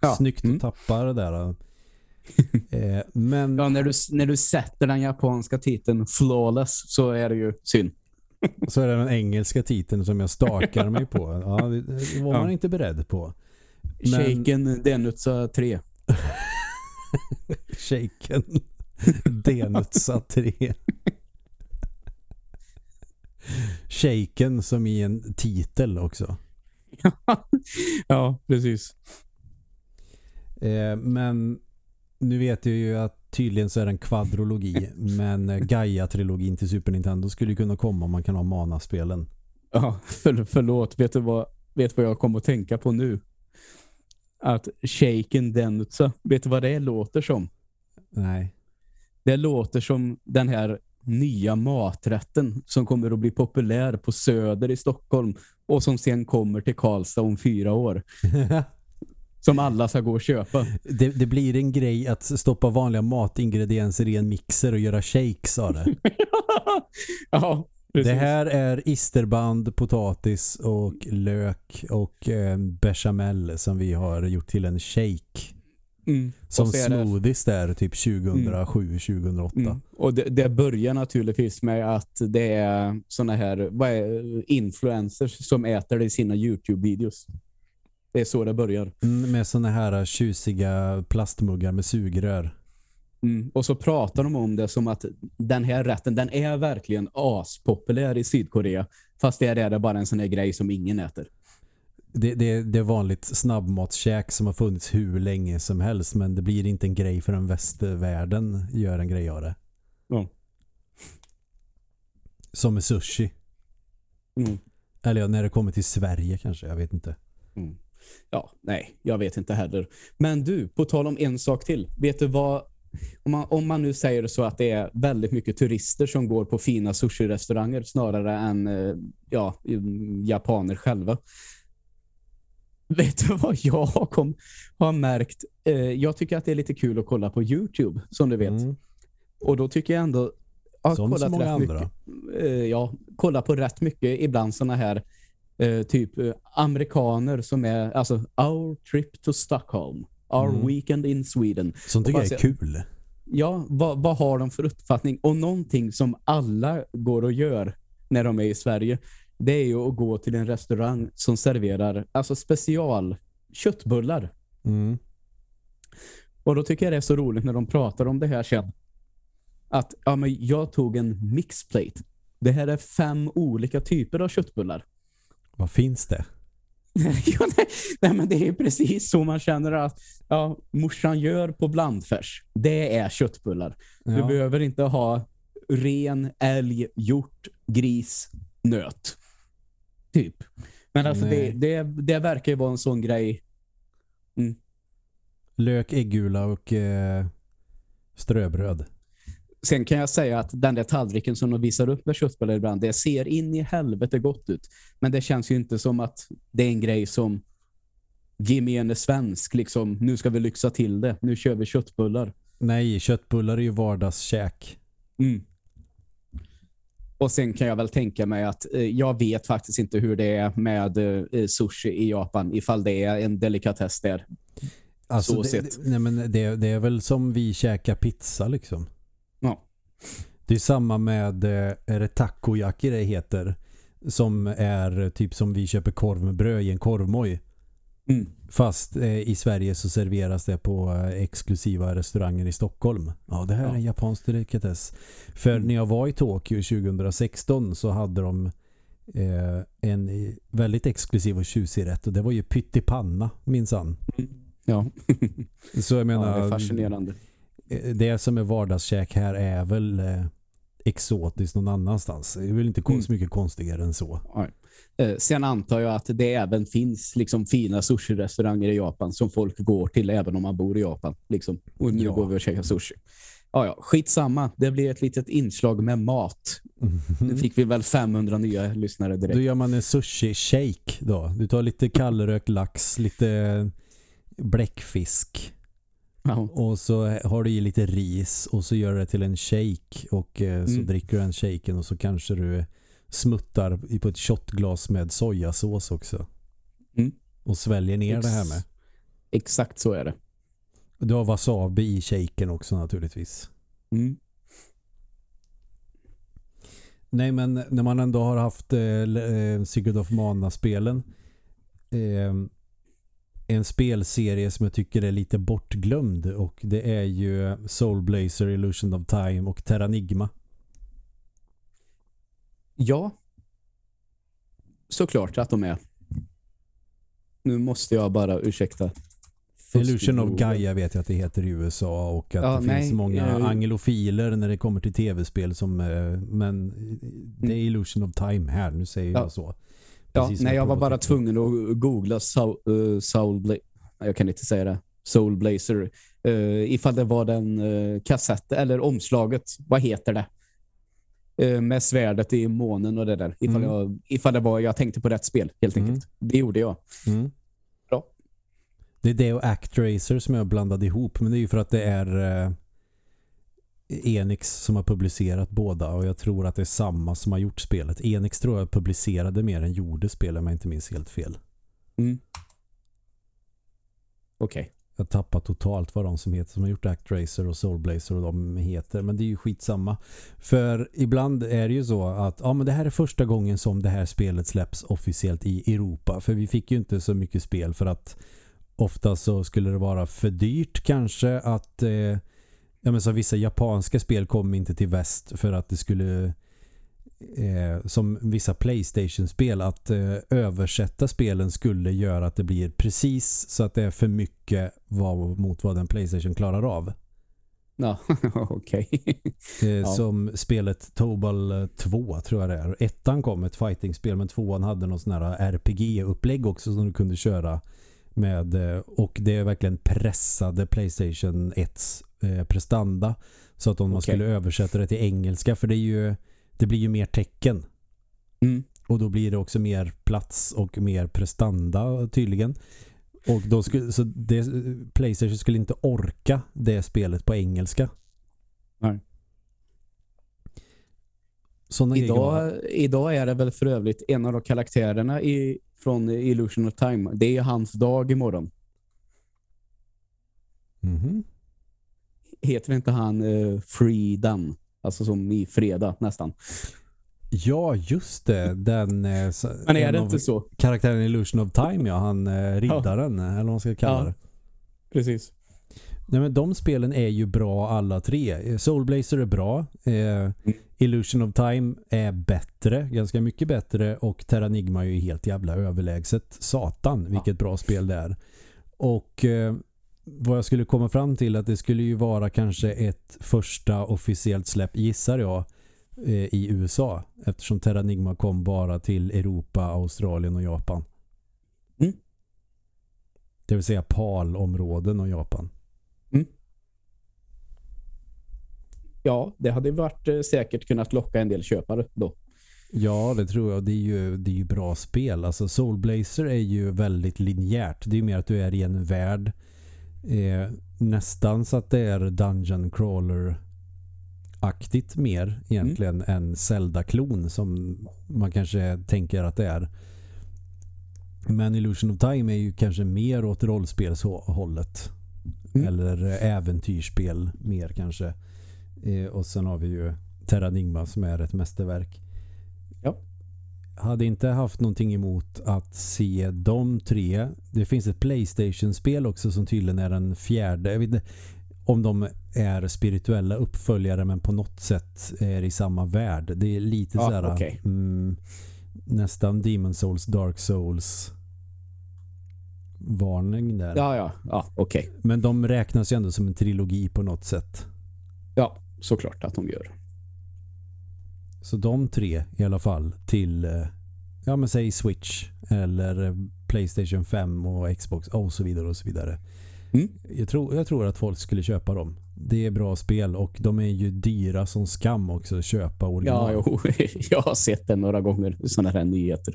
Ja. Snyggt mm. att tappa det där. eh, men... Ja, när du, när du sätter den japanska titeln flawless så är det ju synd. Så är det den engelska titeln som jag stakar mig på. Ja, det, var ja. man inte beredd på. Men... Shaken Denutsa 3. Shaken Denutsa 3. Shaken som i en titel också. ja, precis. Eh, men nu vet jag ju att tydligen så är det en kvadrologi men eh, Gaia-trilogin till Super Nintendo skulle kunna komma om man kan ha Mana-spelen. Ja, för, förlåt. Vet du vad, vet vad jag kommer att tänka på nu? Att Shaken Denutsa, vet du vad det låter som? Nej. Det låter som den här nya maträtten som kommer att bli populär på Söder i Stockholm och som sen kommer till Karlstad om fyra år. som alla ska gå och köpa. Det, det, blir en grej att stoppa vanliga matingredienser i en mixer och göra shakes av det. ja, precis. Det här är isterband, potatis och lök och eh, bechamel som vi har gjort till en shake. Mm. Som smoothies där typ 2007-2008. Mm. mm. Och det, det, börjar naturligtvis med att det är såna här vad är, influencers som äter det i sina Youtube-videos. Det är så det börjar. Mm, med såna här tjusiga plastmuggar med sugrör. Mm. Och så pratar de om det som att den här rätten, den är verkligen aspopulär i Sydkorea. Fast det är det bara en sån här grej som ingen äter. Det, det, det är vanligt snabbmatskäk som har funnits hur länge som helst. Men det blir inte en grej för en västvärlden gör en grej av det. Ja. Som med sushi. Mm. Eller när det kommer till Sverige kanske, jag vet inte. Mm. Ja, nej, jag vet inte heller. Men du, på tal om en sak till. Vet du vad, om man, om man nu säger så att det är väldigt mycket turister som går på fina sushi-restauranger snarare än eh, ja, japaner själva. Vet du vad jag kom, har märkt? Eh, jag tycker att det är lite kul att kolla på Youtube, som du vet. Mm. Och då tycker jag ändå... Jag som så många andra. Mycket, eh, ja, kolla på rätt mycket ibland såna här eh, typ eh, amerikaner som är alltså Our Trip to Stockholm. Our mm. Weekend in Sweden. Som tycker jag är kul. Ja, vad, vad har de för uppfattning? Och någonting som alla går och gör när de är i Sverige det är ju att gå till en restaurang som serverar alltså special köttbullar. Mm. Och då tycker jag det är så roligt när de pratar om det här sen. Att ja, men jag tog en mixplate. Det här är fem olika typer av köttbullar. Vad finns det? ja, nej, nej, men det är precis så man känner att ja, morsan gör på blandfärs. Det är köttbullar. Ja. Du behöver inte ha ren, älg, hjort, gris, nöt. Typ. Men alltså det, det, det verkar ju vara en sån grej. Mm. Lök, äggula och eh, ströbröd. Sen kan jag säga att den där tallriken som de visar upp med köttbullar ibland, det ser in i helvete gott ut. Men det känns ju inte som att det är en grej som gemene svensk, liksom, nu ska vi lyxa till det. Nu kör vi köttbullar. Nej, köttbullar är ju vardagskäk. Mm. Och sen kan jag väl tänka mig att eh, jag vet faktiskt inte hur det är med eh, sushi i Japan, ifall det är en delikatess där. Alltså, det, det, nej men det, det, är väl som vi käkar pizza liksom. Ja. Det är samma med, eh, är det takoyaki det heter? som är typ som vi köper korv med bröd i en korvmoj. Mm. Fast eh, i Sverige så serveras det på eh, exklusiva restauranger i Stockholm. Ja, det här Ja. är en japansk delikatess. För Mm. när jag var i Tokyo 2016 så hade de eh, en väldigt exklusiv och tjusig rätt. Och det var ju pyttipanna, minsann. Ja. Så jag ja, menar, det är fascinerande. Det som är vardagskäk här är väl eh, exotiskt någon annanstans. Det är väl inte Mm. så mycket konstigare än så. Eh, Sen antar jag att det även finns liksom fina sushi-restauranger i Japan som folk går till även om man bor i Japan. Liksom. Och nu Ja. går vi och käkar sushi. Ja, ja, skitsamma. Det blir ett litet inslag med mat. Nu fick vi väl 500 nya lyssnare direkt. Då gör man en sushi-shake då. Du tar lite kallrökt lax, lite bläckfisk Ja. och så har du i lite ris och så gör du det till en shake och eh, så Mm. dricker du den shaken och så kanske du smuttar på ett shotglas med sojasås också. Mm. Och sväljer ner Ex- det här med. Exakt så är det. Du har wasabi i shaken också naturligtvis. Mm. Nej men när man ändå har haft eh, eh, Secret of Mana-spelen eh, en spelserie som jag tycker är lite bortglömd och det är ju Soul Blazer, Illusion of Time och Terranigma. Ja. Såklart att de är. Nu måste jag bara ursäkta. Illusion of. Gaia vet jag att det heter i USA och att Ja, det nej, finns många eh, anglofiler när det kommer till tv-spel som eh, men det är Illusion of Time här, nu säger Mm. Ja. jag så. Ja, nej, jag var bara tvungen att googla Soul, uh, Soul Bla- Nej, Jag kan inte säga det. Soul Blazer. Uh, ifall det var den uh, kassett eller omslaget. Vad heter det? Uh, med svärdet i månen och det där. Ifall, Mm. jag, ifall det var, jag tänkte på rätt spel helt Mm. enkelt. Det gjorde jag. Mm. Bra. Det är det och Actracer som jag blandade ihop. Men det är ju för att det är eh, Enix som har publicerat båda. Och jag tror att det är samma som har gjort spelet. Enix tror jag publicerade mer än gjorde spelet om jag inte minns helt fel. Mm. Okej. Jag tappar totalt vad de som heter som har gjort Actracer och Soulblazer och de heter. Men det är ju skitsamma. För ibland är det ju så att ja, men det här är första gången som det här spelet släpps officiellt i Europa. För vi fick ju inte så mycket spel för att ofta så skulle det vara för dyrt kanske att eh, ja, men så vissa japanska spel kom inte till väst för att det skulle eh, som vissa Playstation-spel att eh, översätta spelen skulle göra att det blir precis så att det är för mycket vad, mot vad den Playstation klarar av. Ja, okej. Eh, Ja. Som spelet Tobal 2 tror jag det är. Ettan kom ett fightingspel men tvåan hade någon sån här RPG-upplägg också som du kunde köra med eh, och det är verkligen pressade Playstation 1 eh, prestanda så att om man Okej. skulle översätta det till engelska för det är ju det blir ju mer tecken Mm. och då blir det också mer plats och mer prestanda tydligen. Och då skulle, så det, Playstation skulle inte orka det spelet på engelska. Nej. Idag, idag är det väl för övrigt en av de karaktärerna i, från Illusion of Time. Det är hans dag imorgon. Mhm. Heter inte han uh, Freedan? Alltså som i fredag nästan. Ja, just det. Den, eh, Men är det inte så? Karaktären Illusion of Time, ja. Han eh, riddaren, eller vad man ska kalla Ja. det. Precis. Nej, men de spelen är ju bra alla tre. Eh, Soul Blazer är bra. Eh, Illusion of Time är bättre, ganska mycket bättre och Terranigma är ju helt jävla överlägset. Satan, vilket bra spel det är. Och eh, vad jag skulle komma fram till att det skulle ju vara kanske ett första officiellt släpp, gissar jag, eh, i USA. Eftersom Terranigma kom bara till Europa, Australien och Japan. Mm. Det vill säga PAL-områden och Japan. Ja, det hade varit eh, säkert kunnat locka en del köpare då. Ja, det tror jag. Det är ju, det är ju bra spel. Alltså Soul Blazer är ju väldigt linjärt. Det är ju mer att du är i en värld. Eh, nästan så att det är Dungeon Crawler-aktigt mer egentligen än Zelda-klon som man kanske tänker att det är. Men Illusion of Time är ju kanske mer åt rollspelshållet. Mm. Eller äventyrsspel mer kanske. Eh, och sen har vi ju Terranigma som är ett mästerverk. Ja. hade inte haft någonting emot att se de tre. Det finns ett Playstation-spel också som tydligen är den fjärde. Jag vet inte om de är spirituella uppföljare men på något sätt är i samma värld. Det är lite Ja, så här okej. mm, nästan Demon Souls, Dark Souls varning där. Ja, ja, ja okej. Men de räknas ju ändå som en trilogi på något sätt. Ja, såklart att de gör. Så de tre i alla fall till eh, ja men säg Switch eller Playstation 5 och Xbox och så vidare och så vidare. Mm. Jag, tror, jag tror att folk skulle köpa dem. Det är bra spel och de är ju dyra som skam också att köpa original. Ja, jo, jag har sett det några gånger, sådana här nyheter.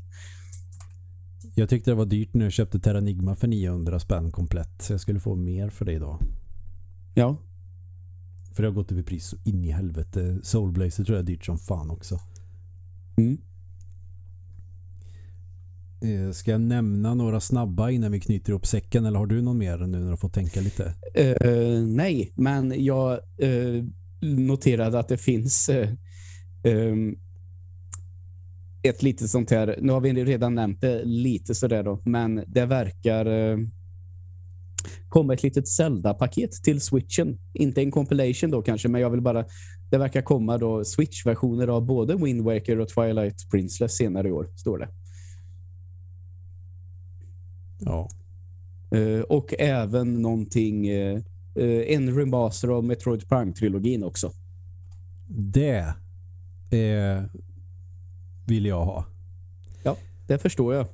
Jag tyckte det var dyrt när jag köpte Terranigma för 900 spänn komplett. Så jag skulle få mer för det idag. Ja, För det har gått över pris så in i helvete. Soulblazer tror jag är dyrt som fan också. mm. Eh, Ska jag nämna några snabba innan vi knyter ihop säcken eller har du någon mer nu när du får tänka lite? Eh, nej, men jag eh, noterade att det finns eh, ehm, ett litet sånt här, nu har vi redan nämnt det lite sådär då, men det verkar komma ett litet Zelda-paket till Switchen. Inte en compilation då kanske, men jag vill bara, det verkar komma då Switch-versioner av både Wind Waker och Twilight Princess senare i år, står det. Ja. Eh, och även någonting, eh, eh, en remaster av Metroid Prime-trilogin också. Det eh, vill jag ha. Det förstår jag.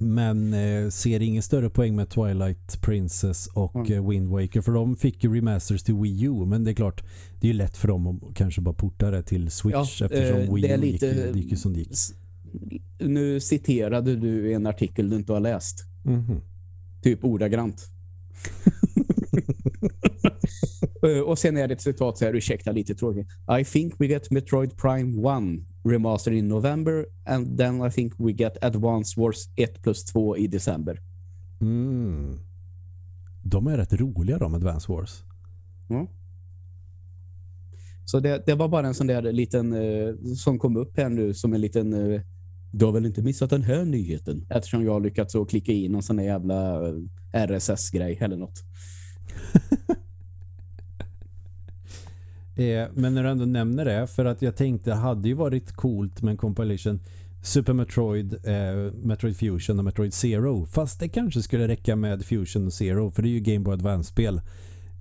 Men eh, ser ingen större poäng med Twilight Princess och Mm. eh, Wind Waker för de fick ju remasters till Wii U men det är klart det är ju lätt för dem att kanske bara porta det till Switch Ja, eftersom eh, Wii U lite- gick, gick ju som det gick. Nu citerade du en artikel du inte har läst. Mhm. Typ ordagrant. Eh, och sen är det ett citat så här, ursäkta lite tråkigt. I think we get Metroid Prime 1 remaster in November and then I think we get Advance Wars 1 plus 2 i december. Mm. De är rätt roliga de Advance Wars. Så det, det var bara en sån där liten eh, som kom upp här nu som en liten eh, du har väl inte missat den här nyheten eftersom jag har lyckats att klicka in någon sån där jävla eh, RSS-grej eller något. Eh, men när du ändå nämner det, för att jag tänkte det hade ju varit coolt med en compilation Super Metroid, eh, Metroid Fusion och Metroid Zero. Fast det kanske skulle räcka med Fusion och Zero, för det är ju Game Boy Advance-spel.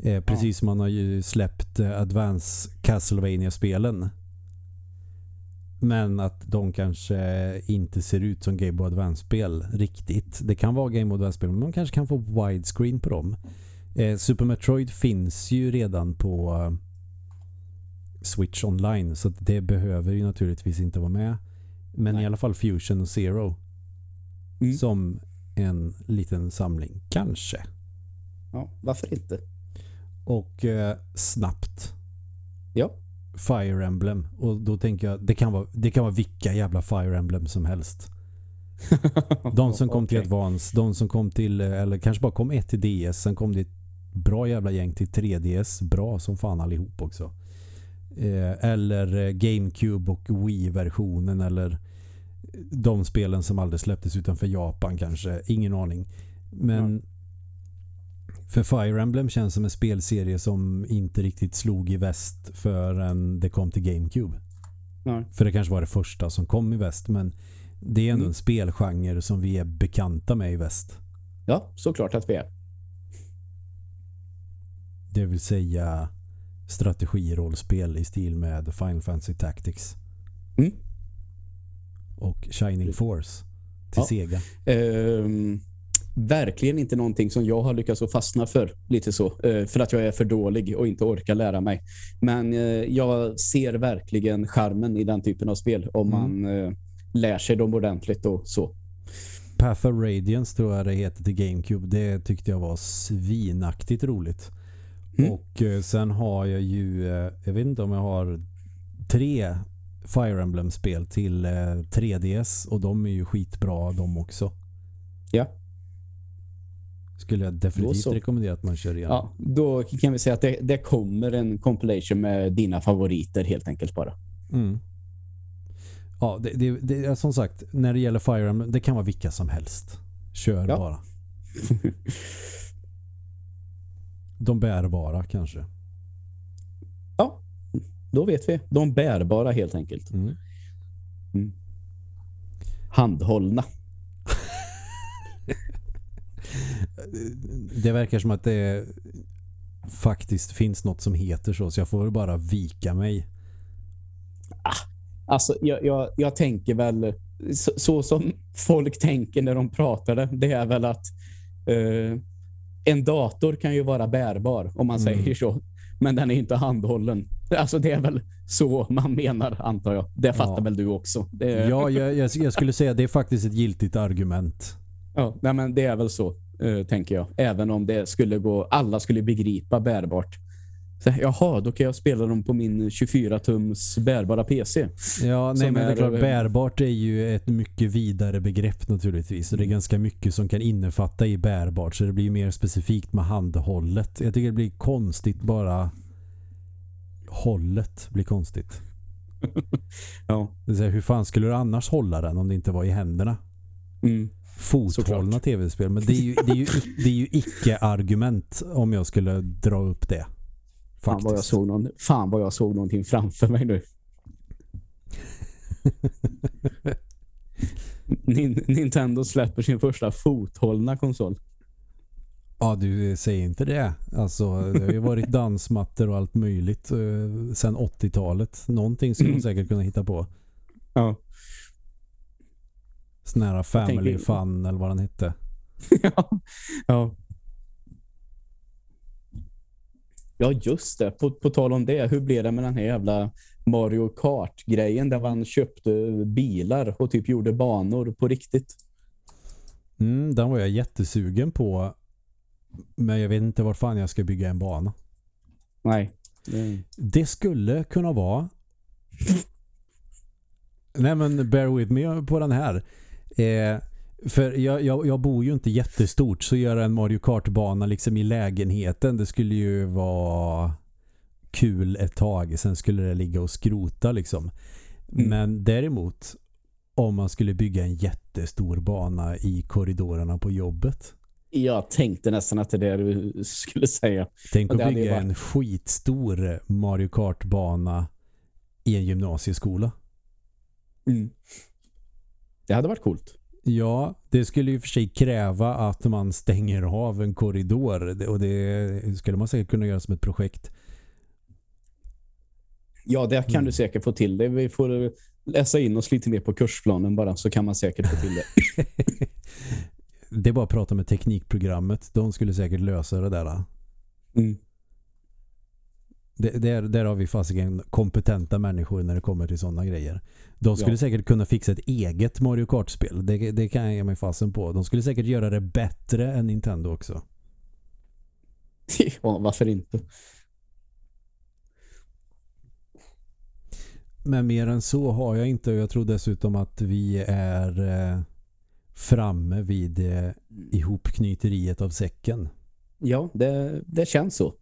Eh, precis som man har ju släppt eh, Advance Castlevania-spelen. Men att de kanske inte ser ut som Game Boy Advance-spel riktigt. Det kan vara Game Boy Advance-spel, men man kanske kan få widescreen på dem. Eh, Super Metroid finns ju redan på eh, Switch online så det behöver ju naturligtvis inte vara med. Men Nej. i alla fall Fusion och Zero Mm. som en liten samling. Kanske. Ja, varför inte? Och eh, snabbt Ja. Fire Emblem. Och då tänker jag det kan vara, det kan vara vilka jävla Fire Emblem som helst. De som kom till Okej. Advance, de som kom till, eh, eller kanske bara kom ett till DS, sen kom det ett bra jävla gäng till 3DS, bra som fan allihop också. Eh, eller eh, GameCube och Wii-versionen eller de spelen som aldrig släpptes utanför Japan kanske, ingen aning. Men för Fire Emblem känns som en spelserie som inte riktigt slog i väst förrän det kom till GameCube. Nej. För det kanske var det första som kom i väst men det är ändå Mm. en spelgenre som vi är bekanta med i väst. Ja, såklart att vi är. Det vill säga strategirollspel i stil med Final Fantasy Tactics. Mm. Och Shining Force till Ja. Sega. Ehm, verkligen inte någonting som jag har lyckats att fastna för. Lite så. Eh, för att jag är för dålig och inte orkar lära mig. Men eh, jag ser verkligen charmen i den typen av spel. Om Mm. man eh, lär sig dem ordentligt och så. Path of Radiance tror jag det heter till GameCube. Det tyckte jag var svinaktigt roligt. Mm. Och eh, sen har jag ju, eh, jag vet inte om jag har tre Fire Emblem-spel till eh, 3DS och de är ju skitbra de också. Ja. Skulle jag definitivt rekommendera att man kör igen. Ja, då kan vi säga att det, det kommer en compilation med dina favoriter helt enkelt bara. Mm. Ja, det, det, det, som sagt, när det gäller Fire Emblem, det kan vara vilka som helst. Kör Ja. bara. De bärbara kanske. Ja, då vet vi. De bärbara helt enkelt. Mm. Handhållna. Det verkar som att det faktiskt finns något som heter så, så jag får bara vika mig. Alltså, jag, jag, jag tänker väl så, så som folk tänker när de pratar det. Det är väl att eh, en dator kan ju vara bärbar om man Mm. säger så. Men den är inte handhållen. Alltså det är väl så man menar antar jag. Det fattar Ja. väl du också. Det, Ja, jag, jag, jag skulle säga att det är faktiskt ett giltigt argument. ja, nej, men det är väl så eh, tänker jag. Även om det skulle gå, alla skulle begripa bärbart. Så, jaha, då kan jag spela dem på min 24-tums bärbara PC. Ja, nej Som men det är klart, bärbart är ju ett mycket vidare begrepp naturligtvis. Och det är ganska mycket som kan innefatta i bärbart. Så det blir mer specifikt med handhållet. Jag tycker det blir konstigt bara hållet blir konstigt. Ja. Det säga, hur fan skulle du annars hålla den om det inte var i händerna? Mm. Fothållna tv-spel. Men det är ju, det är ju, det är ju icke-argument om jag skulle dra upp det. Fan vad, jag såg någon, fan vad jag såg någonting framför mig nu. Nin- Nintendo släpper sin första fothållna konsol. Ja, du säger inte det. Alltså, det har ju varit dansmattor och allt möjligt eh, sedan 80-talet. Någonting skulle de Mm. säkert kunna hitta på. Ja. Sån här Family tänker- Fun eller vad den hette. ja. ja. Ja, just det. På, på tal om det, hur blev det med den här jävla Mario Kart-grejen där man köpte bilar och typ gjorde banor på riktigt? Mm, den var jag jättesugen på. Men jag vet inte var fan jag ska bygga en bana. Nej. Mm. Det skulle kunna vara Nej men bear with me på den här. Eh, för jag, jag, jag bor ju inte jättestort så göra en Mario Kart-bana liksom i lägenheten det skulle ju vara kul ett tag. Sen skulle det ligga och skrota liksom. Mm. Men däremot om man skulle bygga en jättestor bana i korridorerna på jobbet. Jag tänkte nästan att det är det du skulle säga. Tänk att bygga varit- en skitstor Mario Kart-bana i en gymnasieskola. Mm. Det hade varit coolt. Ja, det skulle ju för sig kräva att man stänger av en korridor och det skulle man säkert kunna göra som ett projekt. Ja, det kan Mm. du säkert få till det. Vi får läsa in oss lite mer på kursplanen bara så kan man säkert få till det. Det är bara att prata med teknikprogrammet. De skulle säkert lösa det där. Mm. Det, där, där har vi fasiken kompetenta människor när det kommer till sådana grejer. De skulle Ja. säkert kunna fixa ett eget Mario Kart-spel. Det, det kan jag ge mig fasen på. De skulle säkert göra det bättre än Nintendo också. ja, varför inte? Men mer än så har jag inte jag tror dessutom att vi är eh, framme vid eh, ihopknyteriet av säcken Ja, det, det känns så.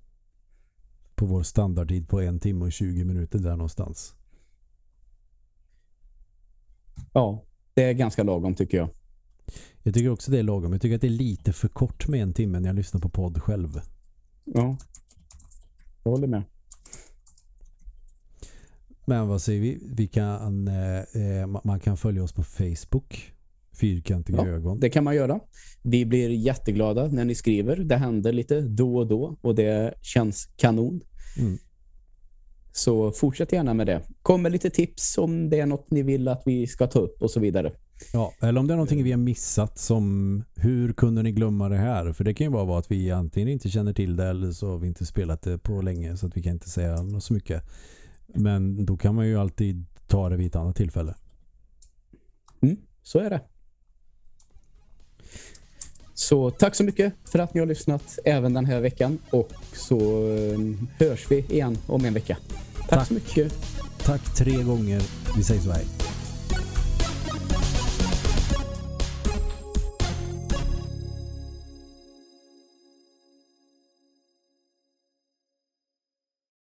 På vår standardtid på en timme och 20 minuter där någonstans. Ja, det är ganska lagom tycker jag. Jag tycker också det är lagom. Jag tycker att det är lite för kort med en timme när jag lyssnar på podd själv. Ja, jag håller med. Men vad säger vi? vi kan, eh, eh, ma- man kan följa oss på Facebook. Fyrkantiga Ja, ögon. Det kan man göra. Vi blir jätteglada när ni skriver. Det händer lite då och då och det känns kanon. Mm. Så fortsätt gärna med det. Kom med lite tips om det är något ni vill att vi ska ta upp och så vidare. Ja, eller om det är någonting vi har missat som hur kunde ni glömma det här? För det kan ju bara vara att vi antingen inte känner till det eller så har vi inte spelat det på länge så att vi kan inte säga något så mycket. Men då kan man ju alltid ta det vid ett annat tillfälle. Mm, så är det. Så tack så mycket för att ni har lyssnat även den här veckan och så eh, hörs vi igen om en vecka. Tack, Tack. så mycket. Tack tre gånger. Vi säger så här.